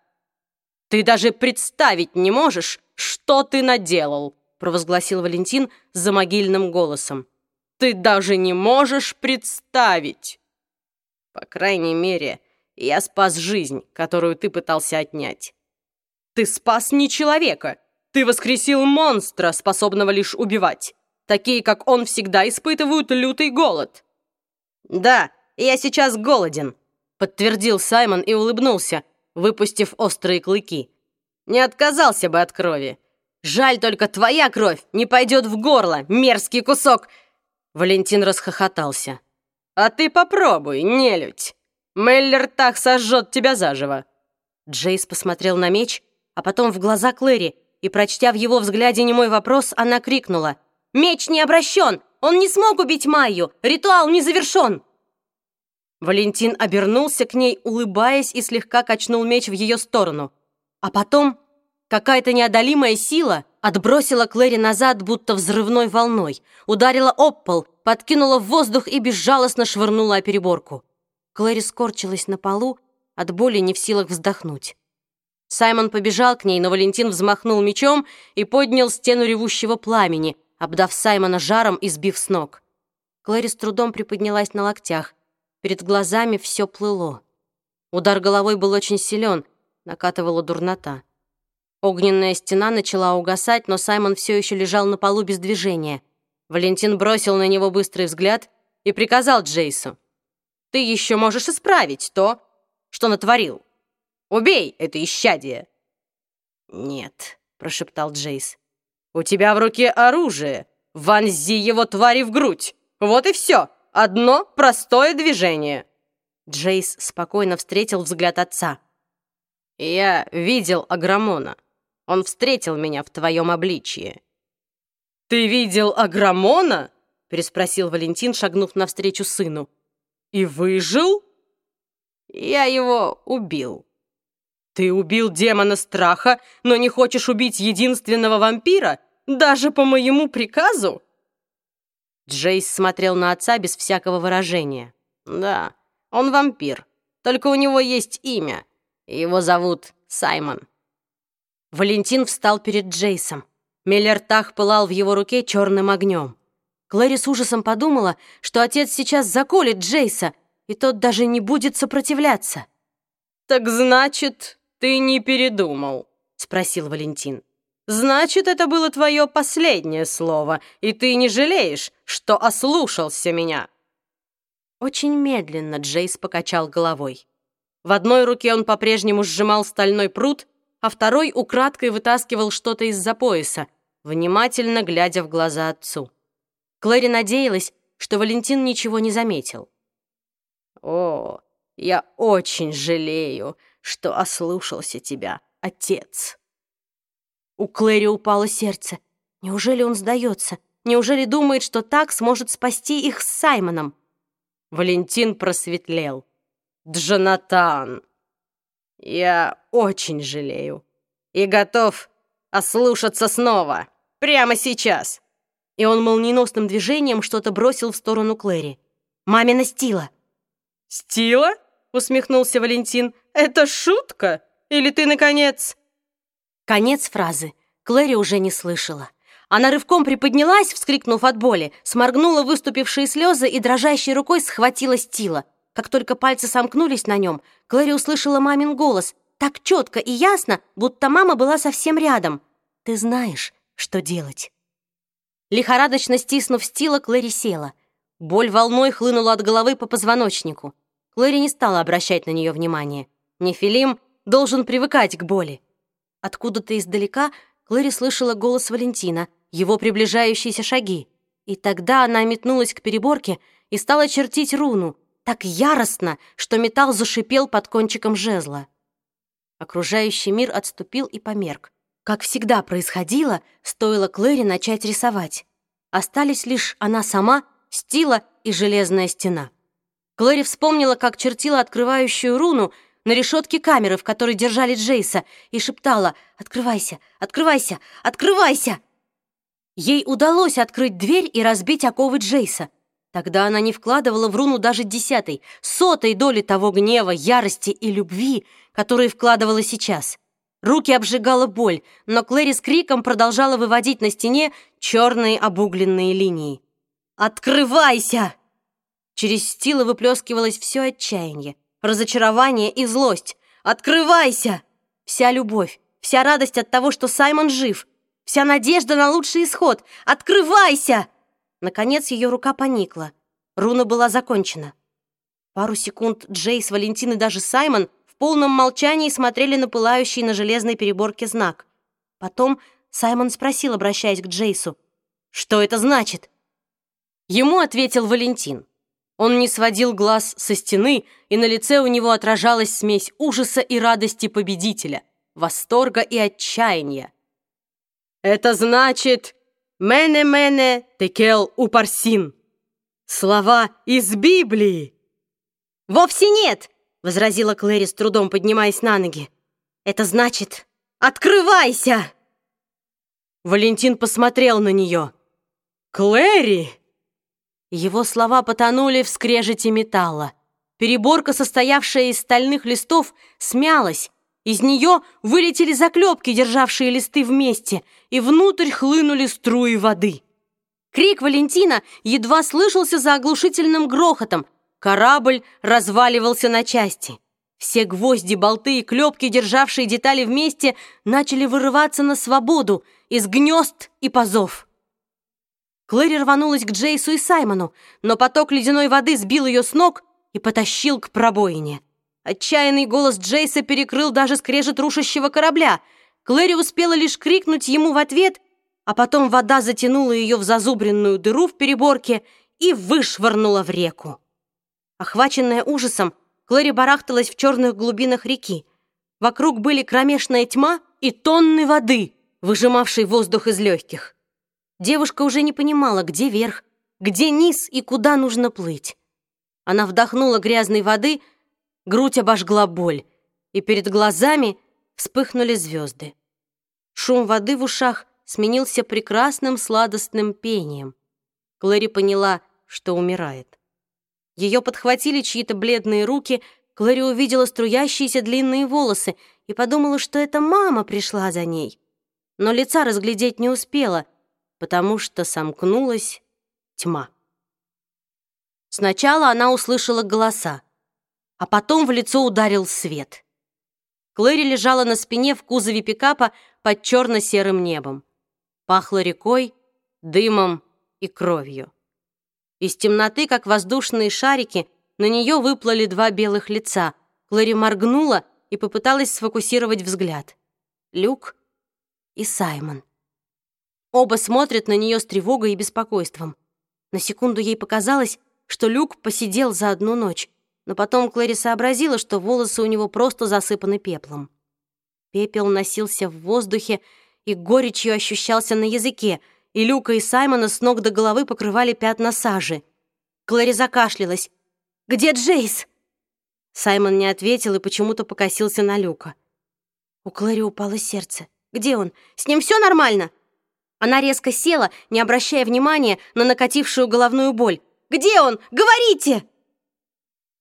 «Ты даже представить не можешь, что ты наделал», провозгласил Валентин за могильным голосом. «Ты даже не можешь представить!» «По крайней мере, я спас жизнь, которую ты пытался отнять». «Ты спас не человека! Ты воскресил монстра, способного лишь убивать!» Такие, как он, всегда испытывают лютый голод». «Да, я сейчас голоден», — подтвердил Саймон и улыбнулся, выпустив острые клыки. не отказался бы от крови. Жаль только твоя кровь не пойдет в горло, мерзкий кусок!» Валентин расхохотался. «А ты попробуй, нелюдь! Меллер так сожжет тебя заживо!» Джейс посмотрел на меч, а потом в глаза Клэри, и, прочтя в его взгляде немой вопрос, она крикнула. «Меч не обращен! Он не смог убить Майю! Ритуал не завершен!» Валентин обернулся к ней, улыбаясь, и слегка качнул меч в ее сторону. А потом какая-то неодолимая сила отбросила Клэри назад, будто взрывной волной, ударила об пол, подкинула в воздух и безжалостно швырнула о переборку. Клэри скорчилась на полу, от боли не в силах вздохнуть. Саймон побежал к ней, но Валентин взмахнул мечом и поднял стену ревущего пламени, обдав Саймона жаром и сбив с ног. Клэри с трудом приподнялась на локтях. Перед глазами все плыло. Удар головой был очень силен, накатывала дурнота. Огненная стена начала угасать, но Саймон все еще лежал на полу без движения. Валентин бросил на него быстрый взгляд и приказал Джейсу. «Ты еще можешь исправить то, что натворил. Убей это исчадие!» «Нет», — прошептал Джейс. «У тебя в руке оружие. Вонзи его твари в грудь. Вот и все. Одно простое движение». Джейс спокойно встретил взгляд отца. «Я видел Аграмона. Он встретил меня в твоем обличье». «Ты видел Аграмона?» — переспросил Валентин, шагнув навстречу сыну. «И выжил?» «Я его убил». «Ты убил демона страха, но не хочешь убить единственного вампира? Даже по моему приказу?» Джейс смотрел на отца без всякого выражения. «Да, он вампир, только у него есть имя. Его зовут Саймон». Валентин встал перед Джейсом. Меллертах пылал в его руке черным огнем. Клэри с ужасом подумала, что отец сейчас заколет Джейса, и тот даже не будет сопротивляться. «Так значит, ты не передумал?» — спросил Валентин. «Значит, это было твое последнее слово, и ты не жалеешь, что ослушался меня?» Очень медленно Джейс покачал головой. В одной руке он по-прежнему сжимал стальной пруд, а второй украдкой вытаскивал что-то из-за пояса, внимательно глядя в глаза отцу. Клэри надеялась, что Валентин ничего не заметил. «О, я очень жалею, что ослушался тебя, отец!» У Клэри упало сердце. Неужели он сдается? Неужели думает, что так сможет спасти их с Саймоном? Валентин просветлел. Джонатан, я очень жалею и готов ослушаться снова, прямо сейчас. И он молниеносным движением что-то бросил в сторону Клэри. «Мамина Стила!» «Стила?» — усмехнулся Валентин. «Это шутка? Или ты, наконец...» Конец фразы Клэри уже не слышала. Она рывком приподнялась, вскрикнув от боли, сморгнула выступившие слезы и дрожащей рукой схватила Стила. Как только пальцы сомкнулись на нем, Клэри услышала мамин голос, так четко и ясно, будто мама была совсем рядом. «Ты знаешь, что делать». Лихорадочно стиснув стила, Клэри села. Боль волной хлынула от головы по позвоночнику. Клэри не стала обращать на нее внимания. Нефилим должен привыкать к боли. Откуда-то издалека Клэри слышала голос Валентина, его приближающиеся шаги. И тогда она метнулась к переборке и стала чертить руну, так яростно, что металл зашипел под кончиком жезла. Окружающий мир отступил и померк. Как всегда происходило, стоило Клэри начать рисовать. Остались лишь она сама, стила и железная стена. Клэри вспомнила, как чертила открывающую руну на решетке камеры, в которой держали Джейса, и шептала «Открывайся! Открывайся! Открывайся!» Ей удалось открыть дверь и разбить оковы Джейса — Тогда она не вкладывала в руну даже десятой, сотой доли того гнева, ярости и любви, которые вкладывала сейчас. Руки обжигала боль, но Клэри с криком продолжала выводить на стене черные обугленные линии. «Открывайся!» Через стилы выплескивалось все отчаяние, разочарование и злость. «Открывайся!» Вся любовь, вся радость от того, что Саймон жив, вся надежда на лучший исход. «Открывайся!» Наконец ее рука поникла. Руна была закончена. Пару секунд Джейс, Валентин и даже Саймон в полном молчании смотрели на пылающий на железной переборке знак. Потом Саймон спросил, обращаясь к Джейсу, «Что это значит?» Ему ответил Валентин. Он не сводил глаз со стены, и на лице у него отражалась смесь ужаса и радости победителя, восторга и отчаяния. «Это значит «Мене-мене текел упарсин» слова из Библии. «Вовсе нет!» — возразила Клэри с трудом, поднимаясь на ноги. «Это значит, открывайся!» Валентин посмотрел на нее. «Клэри!» Его слова потонули в скрежете металла. Переборка, состоявшая из стальных листов, смялась. Из нее вылетели заклепки, державшие листы вместе, и внутрь хлынули струи воды. Крик Валентина едва слышался за оглушительным грохотом, Корабль разваливался на части. Все гвозди, болты и клепки, державшие детали вместе, начали вырываться на свободу из гнезд и пазов. Клэри рванулась к Джейсу и Саймону, но поток ледяной воды сбил ее с ног и потащил к пробоине. Отчаянный голос Джейса перекрыл даже скрежет рушащего корабля. Клэри успела лишь крикнуть ему в ответ, а потом вода затянула ее в зазубренную дыру в переборке и вышвырнула в реку. Охваченная ужасом, Клэри барахталась в черных глубинах реки. Вокруг были кромешная тьма и тонны воды, выжимавшей воздух из легких. Девушка уже не понимала, где верх, где низ и куда нужно плыть. Она вдохнула грязной воды, грудь обожгла боль, и перед глазами вспыхнули звезды. Шум воды в ушах сменился прекрасным сладостным пением. Клэри поняла, что умирает. Ее подхватили чьи-то бледные руки, Клэри увидела струящиеся длинные волосы и подумала, что это мама пришла за ней. Но лица разглядеть не успела, потому что сомкнулась тьма. Сначала она услышала голоса, а потом в лицо ударил свет. Клэри лежала на спине в кузове пикапа под черно-серым небом. Пахло рекой, дымом и кровью. Из темноты, как воздушные шарики, на нее выплыли два белых лица. Клэри моргнула и попыталась сфокусировать взгляд. Люк и Саймон. Оба смотрят на нее с тревогой и беспокойством. На секунду ей показалось, что Люк посидел за одну ночь, но потом Клэри сообразила, что волосы у него просто засыпаны пеплом. Пепел носился в воздухе и горечью ощущался на языке — и Люка, и Саймона с ног до головы покрывали пятна сажи. Клэри закашлялась. «Где Джейс?» Саймон не ответил и почему-то покосился на Люка. У Клэри упало сердце. «Где он? С ним все нормально?» Она резко села, не обращая внимания на накатившую головную боль. «Где он? Говорите!»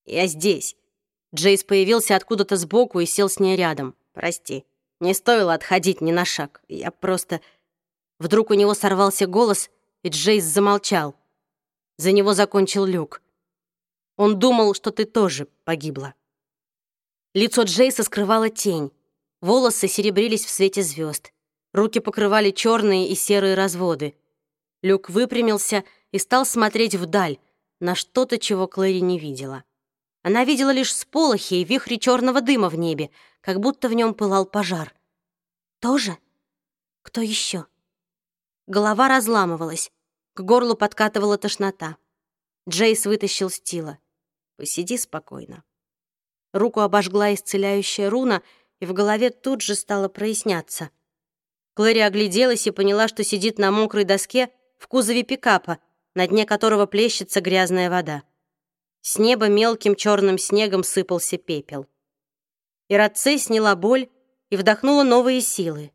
«Я здесь». Джейс появился откуда-то сбоку и сел с ней рядом. «Прости, не стоило отходить ни на шаг. Я просто...» Вдруг у него сорвался голос, и Джейс замолчал. За него закончил Люк. Он думал, что ты тоже погибла. Лицо Джейса скрывала тень. Волосы серебрились в свете звезд. Руки покрывали черные и серые разводы. Люк выпрямился и стал смотреть вдаль, на что-то, чего Клэри не видела. Она видела лишь сполохи и вихри черного дыма в небе, как будто в нем пылал пожар. «Тоже? Кто еще?» Голова разламывалась, к горлу подкатывала тошнота. Джейс вытащил стила. «Посиди спокойно». Руку обожгла исцеляющая руна, и в голове тут же стало проясняться. Клэри огляделась и поняла, что сидит на мокрой доске в кузове пикапа, на дне которого плещется грязная вода. С неба мелким черным снегом сыпался пепел. Ирацэ сняла боль и вдохнула новые силы.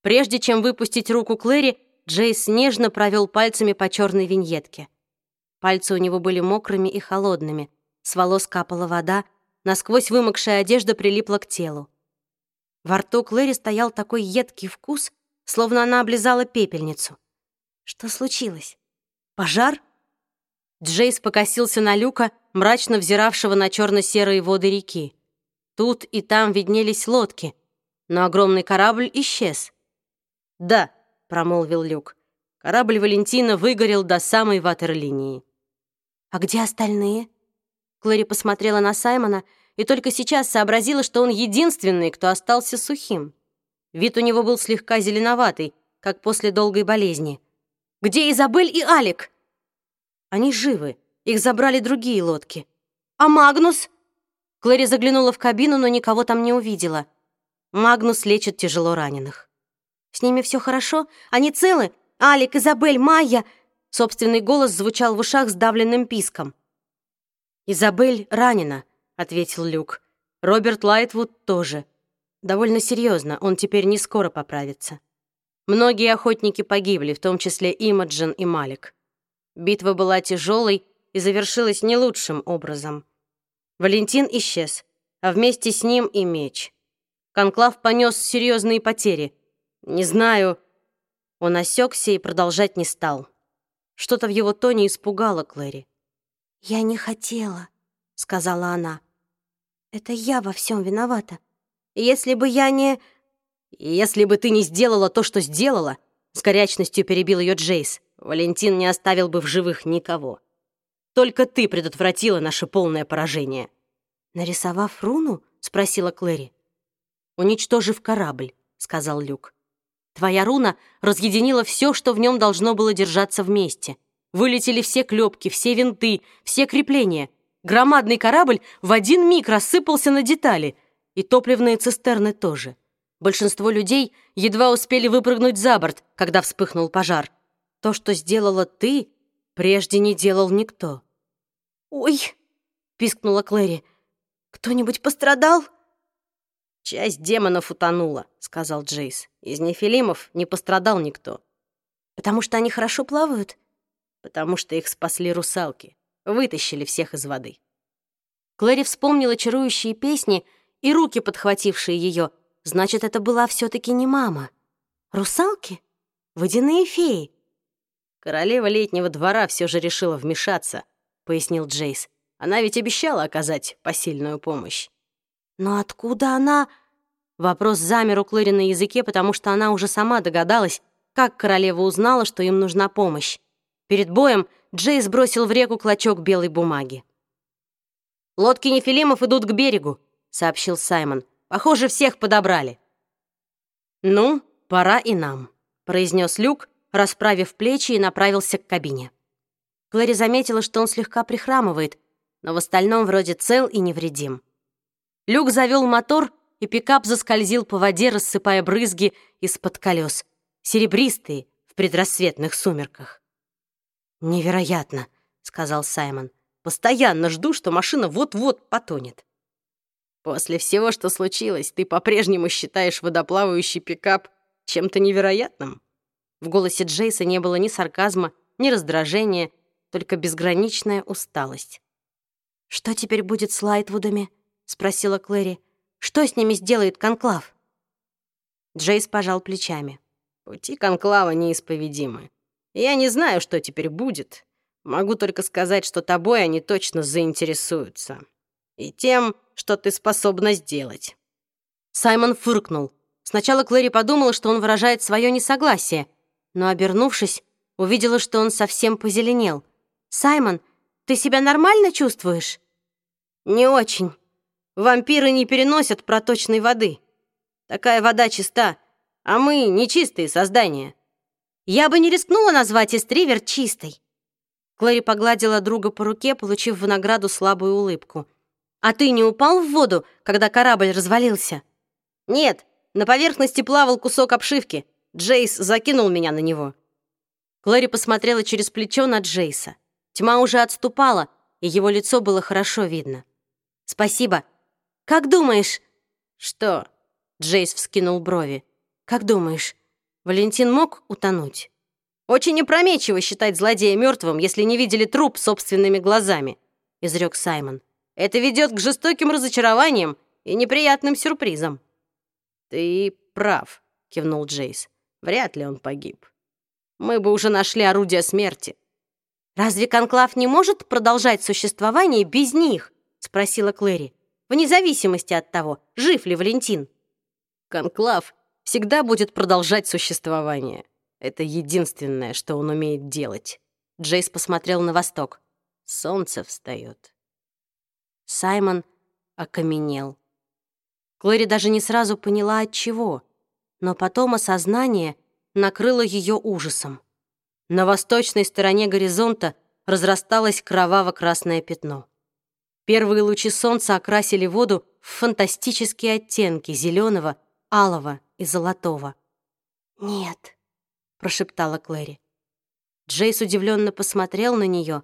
Прежде чем выпустить руку Клэри, Джейс нежно провел пальцами по черной виньетке. Пальцы у него были мокрыми и холодными, с волос капала вода, насквозь вымокшая одежда прилипла к телу. Во рту Клэри стоял такой едкий вкус, словно она облизала пепельницу. Что случилось? Пожар? Джейс покосился на люка, мрачно взиравшего на черно-серые воды реки. Тут и там виднелись лодки, но огромный корабль исчез. «Да», промолвил Люк. Корабль Валентина выгорел до самой ватерлинии. «А где остальные?» Клэри посмотрела на Саймона и только сейчас сообразила, что он единственный, кто остался сухим. Вид у него был слегка зеленоватый, как после долгой болезни. «Где Изабель и Алик?» «Они живы. Их забрали другие лодки». «А Магнус?» Клэри заглянула в кабину, но никого там не увидела. Магнус лечит тяжело раненых. «С ними все хорошо? Они целы? Алек, Изабель, Майя!» Собственный голос звучал в ушах сдавленным писком. «Изабель ранена», — ответил Люк. «Роберт Лайтвуд тоже. Довольно серьезно, он теперь не скоро поправится. Многие охотники погибли, в том числе Имоджен и Малик. Битва была тяжелой и завершилась не лучшим образом. Валентин исчез, а вместе с ним и меч. Конклав понес серьезные потери. Не знаю... Он осекся и продолжать не стал. Что-то в его тоне испугало Клэри. «Я не хотела», — сказала она. «Это я во всем виновата. Если бы я не...» «Если бы ты не сделала то, что сделала», — с горячностью перебил ее Джейс, «Валентин не оставил бы в живых никого. Только ты предотвратила наше полное поражение». «Нарисовав руну?» — спросила Клэри. «Уничтожив корабль», — сказал Люк. «Твоя руна разъединила все, что в нем должно было держаться вместе. Вылетели все клепки, все винты, все крепления. Громадный корабль в один миг рассыпался на детали — и топливные цистерны тоже. Большинство людей едва успели выпрыгнуть за борт, когда вспыхнул пожар. То, что сделала ты, прежде не делал никто. «Ой!» — пискнула Клэри. «Кто-нибудь пострадал?» «Часть демонов утонула», — сказал Джейс. «Из нефилимов не пострадал никто». «Потому что они хорошо плавают?» «Потому что их спасли русалки. Вытащили всех из воды». Клэри вспомнила чарующие песни — и руки, подхватившие ее. Значит, это была все-таки не мама. Русалки? Водяные феи? Королева летнего двора все же решила вмешаться, пояснил Джейс. Она ведь обещала оказать посильную помощь. Но откуда она... Вопрос замер у Клэри на языке, потому что она уже сама догадалась, как королева узнала, что им нужна помощь. Перед боем Джейс бросил в реку клочок белой бумаги. «Лодки нефилимов идут к берегу», — сообщил Саймон. «Похоже, всех подобрали». «Ну, пора и нам», — произнес Люк, расправив плечи и направился к кабине. Клэри заметила, что он слегка прихрамывает, но в остальном вроде цел и невредим. Люк завел мотор, и пикап заскользил по воде, рассыпая брызги из-под колес, серебристые в предрассветных сумерках. «Невероятно», — сказал Саймон. «Постоянно жду, что машина вот-вот потонет». После всего, что случилось, ты по-прежнему считаешь водоплавающий пикап чем-то невероятным?» В голосе Джейса не было ни сарказма, ни раздражения, только безграничная усталость. «Что теперь будет с Лайтвудами?» — спросила Клэри. «Что с ними сделает Конклав?» Джейс пожал плечами. «Пути Конклава неисповедимы. Я не знаю, что теперь будет. Могу только сказать, что тобой они точно заинтересуются. И тем, что ты способна сделать». Саймон фыркнул. Сначала Клэри подумала, что он выражает свое несогласие, но, обернувшись, увидела, что он совсем позеленел. «Саймон, ты себя нормально чувствуешь?» «Не очень. Вампиры не переносят проточной воды. Такая вода чиста, а мы нечистые создания». «Я бы не рискнула назвать Эстривер чистой». Клэри погладила друга по руке, получив в награду слабую улыбку – «А ты не упал в воду, когда корабль развалился?» «Нет, на поверхности плавал кусок обшивки. Джейс закинул меня на него». Клэри посмотрела через плечо на Джейса. Тьма уже отступала, и его лицо было хорошо видно. «Спасибо. Как думаешь...» «Что?» Джейс вскинул брови. «Как думаешь, Валентин мог утонуть?» «Очень опрометчиво считать злодея мертвым, если не видели труп собственными глазами», — изрек Саймон. Это ведет к жестоким разочарованиям и неприятным сюрпризам». «Ты прав», — кивнул Джейс. «Вряд ли он погиб. Мы бы уже нашли орудие смерти». «Разве Конклав не может продолжать существование без них?» — спросила Клэри. «Вне зависимости от того, жив ли Валентин». «Конклав всегда будет продолжать существование. Это единственное, что он умеет делать». Джейс посмотрел на восток. «Солнце встает». Саймон окаменел. Клэри даже не сразу поняла, от чего, но потом осознание накрыло ее ужасом. На восточной стороне горизонта разрасталось кроваво-красное пятно. Первые лучи солнца окрасили воду в фантастические оттенки зеленого, алого и золотого. «Нет», — прошептала Клэри. Джейс удивленно посмотрел на нее,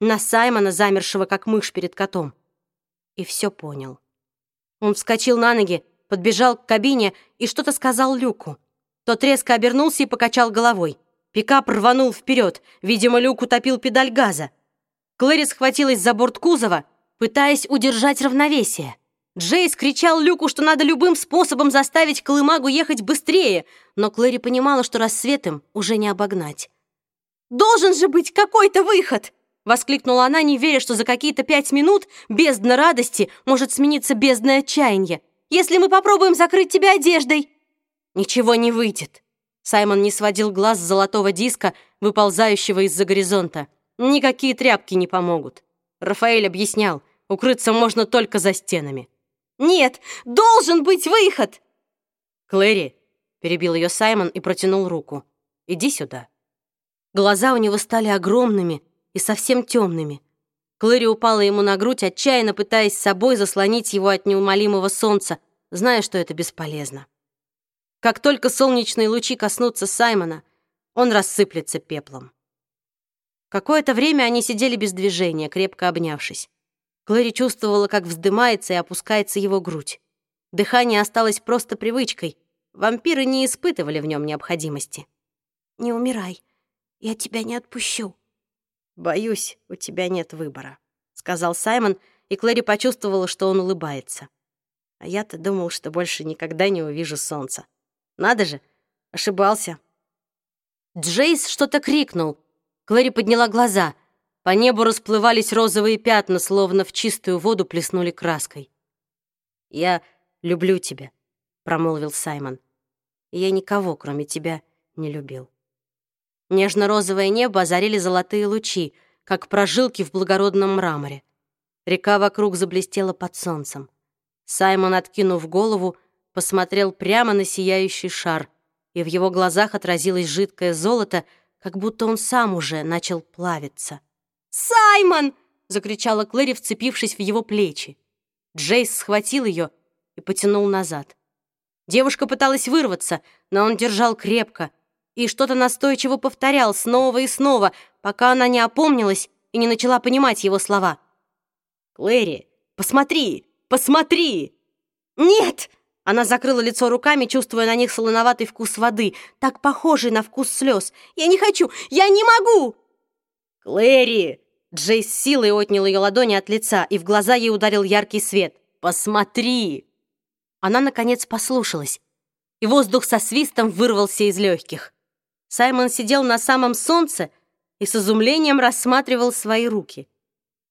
на Саймона, замершего как мышь перед котом, и все понял. Он вскочил на ноги, подбежал к кабине и что-то сказал Люку. Тот резко обернулся и покачал головой. Пикап рванул вперед. Видимо, Люк утопил педаль газа. Клэри схватилась за борт кузова, пытаясь удержать равновесие. Джейс кричал Люку, что надо любым способом заставить Колымагу ехать быстрее, но Клэри понимала, что рассветом уже не обогнать. «Должен же быть какой-то выход!» — воскликнула она, не веря, что за какие-то пять минут бездна радости может смениться бездной отчаяния. «Если мы попробуем закрыть тебя одеждой!» «Ничего не выйдет!» Саймон не сводил глаз с золотого диска, выползающего из-за горизонта. «Никакие тряпки не помогут!» Рафаэль объяснял, укрыться можно только за стенами. Нет, должен быть выход!» «Клэри!» — перебил ее Саймон и протянул руку. «Иди сюда». Глаза у него стали огромными и совсем темными. Клэри упала ему на грудь, отчаянно пытаясь собой заслонить его от неумолимого солнца, зная, что это бесполезно. Как только солнечные лучи коснутся Саймона, он рассыплется пеплом. Какое-то время они сидели без движения, крепко обнявшись. Клэри чувствовала, как вздымается и опускается его грудь. Дыхание осталось просто привычкой. Вампиры не испытывали в нем необходимости. «Не умирай, я тебя не отпущу». «Боюсь, у тебя нет выбора», — сказал Саймон, и Клэри почувствовала, что он улыбается. А я-то думал, что больше никогда не увижу солнца. Надо же, ошибался. Джейс что-то крикнул. Клэри подняла глаза. По небу расплывались розовые пятна, словно в чистую воду плеснули краской. «Я люблю тебя», — промолвил Саймон. «Я никого, кроме тебя, не любил». Нежно-розовое небо озарили золотые лучи, как прожилки в благородном мраморе. Река вокруг заблестела под солнцем. Саймон, откинув голову, посмотрел прямо на сияющий шар, и в его глазах отразилось жидкое золото, как будто он сам уже начал плавиться. «Саймон!» — закричала Клэри, вцепившись в его плечи. Джейс схватил ее и потянул назад. Девушка пыталась вырваться, но он держал крепко и что-то настойчиво повторял снова и снова, пока она не опомнилась и не начала понимать его слова. «Клэри, посмотри! Посмотри!» «Нет!» Она закрыла лицо руками, чувствуя на них солоноватый вкус воды, так похожий на вкус слез. «Я не хочу! Я не могу!» «Клэри!» Джейс силой отнял ее ладони от лица, и в глаза ей ударил яркий свет. «Посмотри!» Она, наконец, послушалась, и воздух со свистом вырвался из легких. Саймон сидел на самом солнце и с изумлением рассматривал свои руки.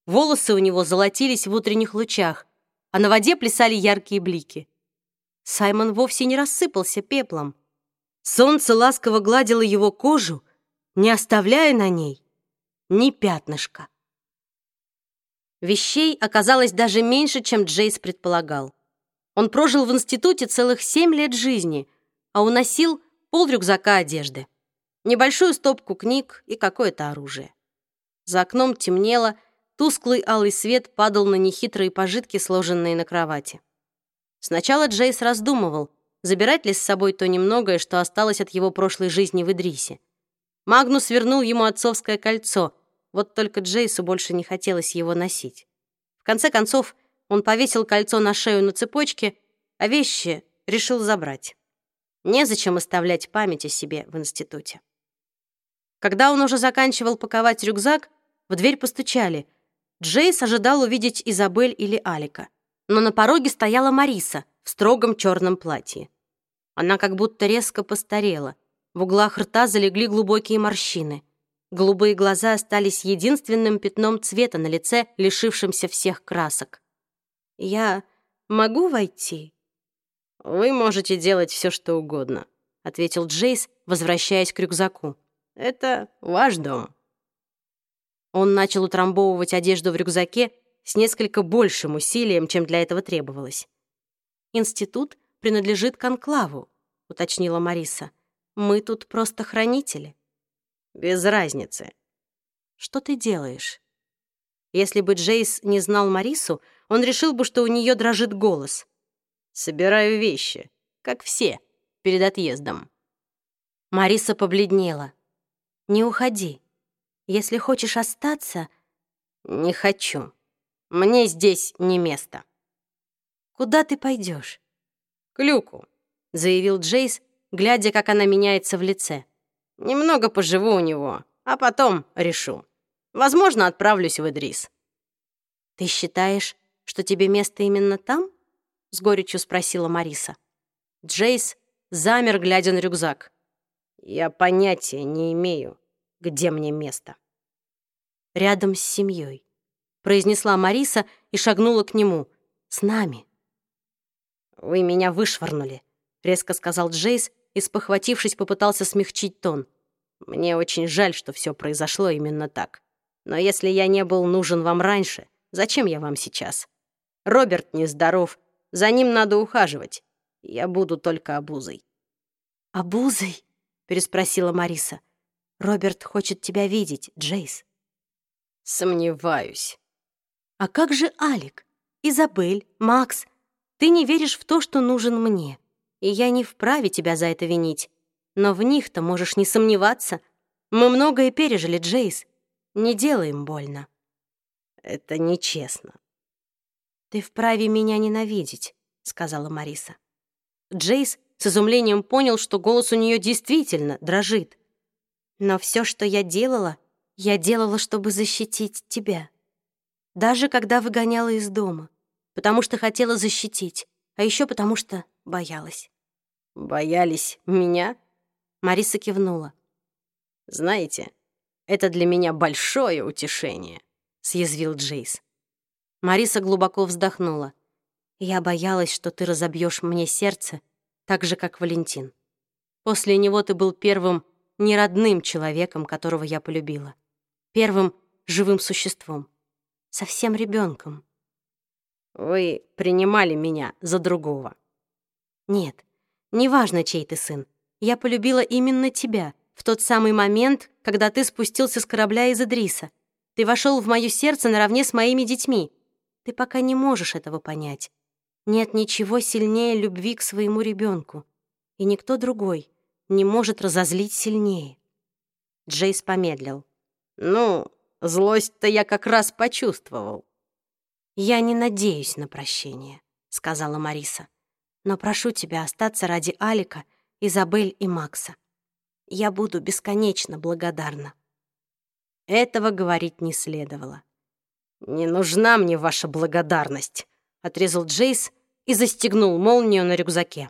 Волосы у него золотились в утренних лучах, а на воде плясали яркие блики. Саймон вовсе не рассыпался пеплом. Солнце ласково гладило его кожу, не оставляя на ней ни пятнышка. Вещей оказалось даже меньше, чем Джейс предполагал. Он прожил в институте целых семь лет жизни, а уносил пол рюкзака одежды, небольшую стопку книг и какое-то оружие. За окном темнело, тусклый алый свет падал на нехитрые пожитки, сложенные на кровати. Сначала Джейс раздумывал, забирать ли с собой то немногое, что осталось от его прошлой жизни в Идрисе. Магнус вернул ему отцовское кольцо, вот только Джейсу больше не хотелось его носить. В конце концов, он повесил кольцо на шею на цепочке, а вещи решил забрать. Незачем оставлять память о себе в институте. Когда он уже заканчивал паковать рюкзак, в дверь постучали. Джейс ожидал увидеть Изабель или Алика. Но на пороге стояла Мариса в строгом черном платье. Она как будто резко постарела. В углах рта залегли глубокие морщины. Голубые глаза остались единственным пятном цвета на лице, лишившимся всех красок. «Я могу войти?» «Вы можете делать все, что угодно», — ответил Джейс, возвращаясь к рюкзаку. «Это ваш дом». Он начал утрамбовывать одежду в рюкзаке, с несколько большим усилием, чем для этого требовалось. «Институт принадлежит конклаву», — уточнила Мариса. «Мы тут просто хранители». «Без разницы». «Что ты делаешь?» Если бы Джейс не знал Марису, он решил бы, что у нее дрожит голос. «Собираю вещи, как все, перед отъездом». Мариса побледнела. «Не уходи. Если хочешь остаться...» «Не хочу. Мне здесь не место». «Куда ты пойдешь? «К Люку», — заявил Джейс, глядя, как она меняется в лице. «Немного поживу у него, а потом решу. Возможно, отправлюсь в Идрис». «Ты считаешь, что тебе место именно там?» — с горечью спросила Мариса. Джейс замер, глядя на рюкзак. «Я понятия не имею, где мне место». «Рядом с семьей», — произнесла Мариса и шагнула к нему. «С нами». «Вы меня вышвырнули», — резко сказал Джейс и, спохватившись, попытался смягчить тон. «Мне очень жаль, что все произошло именно так. Но если я не был нужен вам раньше, зачем я вам сейчас? Роберт нездоров, за ним надо ухаживать. Я буду только обузой». «Обузой?» — переспросила Мариса. «Роберт хочет тебя видеть, Джейс». «Сомневаюсь». «А как же Алик, Изабель, Макс? Ты не веришь в то, что нужен мне, и я не вправе тебя за это винить. Но в них-то можешь не сомневаться. Мы многое пережили, Джейс. Не делаем больно». «Это нечестно». «Ты вправе меня ненавидеть», — сказала Мариса. Джейс с изумлением понял, что голос у нее действительно дрожит. «Но все, что я делала, я делала, чтобы защитить тебя. Даже когда выгоняла из дома, потому что хотела защитить, а еще потому что боялась». «Боялись меня?» Мариса кивнула. «Знаете, это для меня большое утешение», — съязвил Джейс. Мариса глубоко вздохнула. «Я боялась, что ты разобьешь мне сердце, так же, как Валентин. После него ты был первым неродным человеком, которого я полюбила. Первым живым существом. Совсем ребенком. Вы принимали меня за другого. Нет, неважно, чей ты сын. Я полюбила именно тебя, в тот самый момент, когда ты спустился с корабля из Идриса. Ты вошел в мое сердце наравне с моими детьми. Ты пока не можешь этого понять. Нет ничего сильнее любви к своему ребенку, и никто другой не может разозлить сильнее. Джейс помедлил. «Ну, злость-то я как раз почувствовал». «Я не надеюсь на прощение», — сказала Мариса. «Но прошу тебя остаться ради Алика, Изабель и Макса. Я буду бесконечно благодарна». Этого говорить не следовало. «Не нужна мне ваша благодарность», — отрезал Джейс и застегнул молнию на рюкзаке.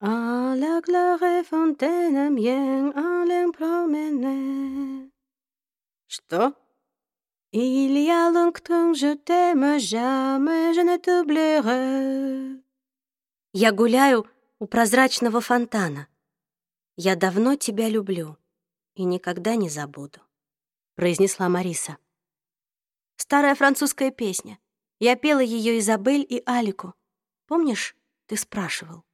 «А la clare fontaine bien allem promener». «Что?» «Il y a longtemps je t'aime, jamais je ne t'oublierai». Я гуляю у прозрачного фонтана. «Я давно тебя люблю и никогда не забуду», — произнесла Мариса. Старая французская песня. Я пела ее Изабель и Алику. Помнишь, ты спрашивал?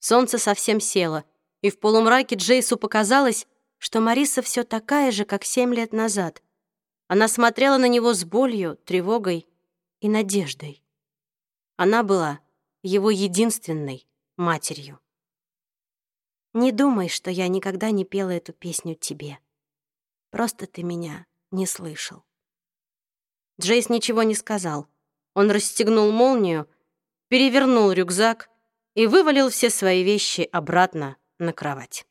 Солнце совсем село, и в полумраке Джейсу показалось, что Мариса все такая же, как семь лет назад. Она смотрела на него с болью, тревогой и надеждой. Она была его единственной матерью. Не думай, что я никогда не пела эту песню тебе. Просто ты меня не слышал. Джейс ничего не сказал. Он расстегнул молнию, перевернул рюкзак и вывалил все свои вещи обратно на кровать.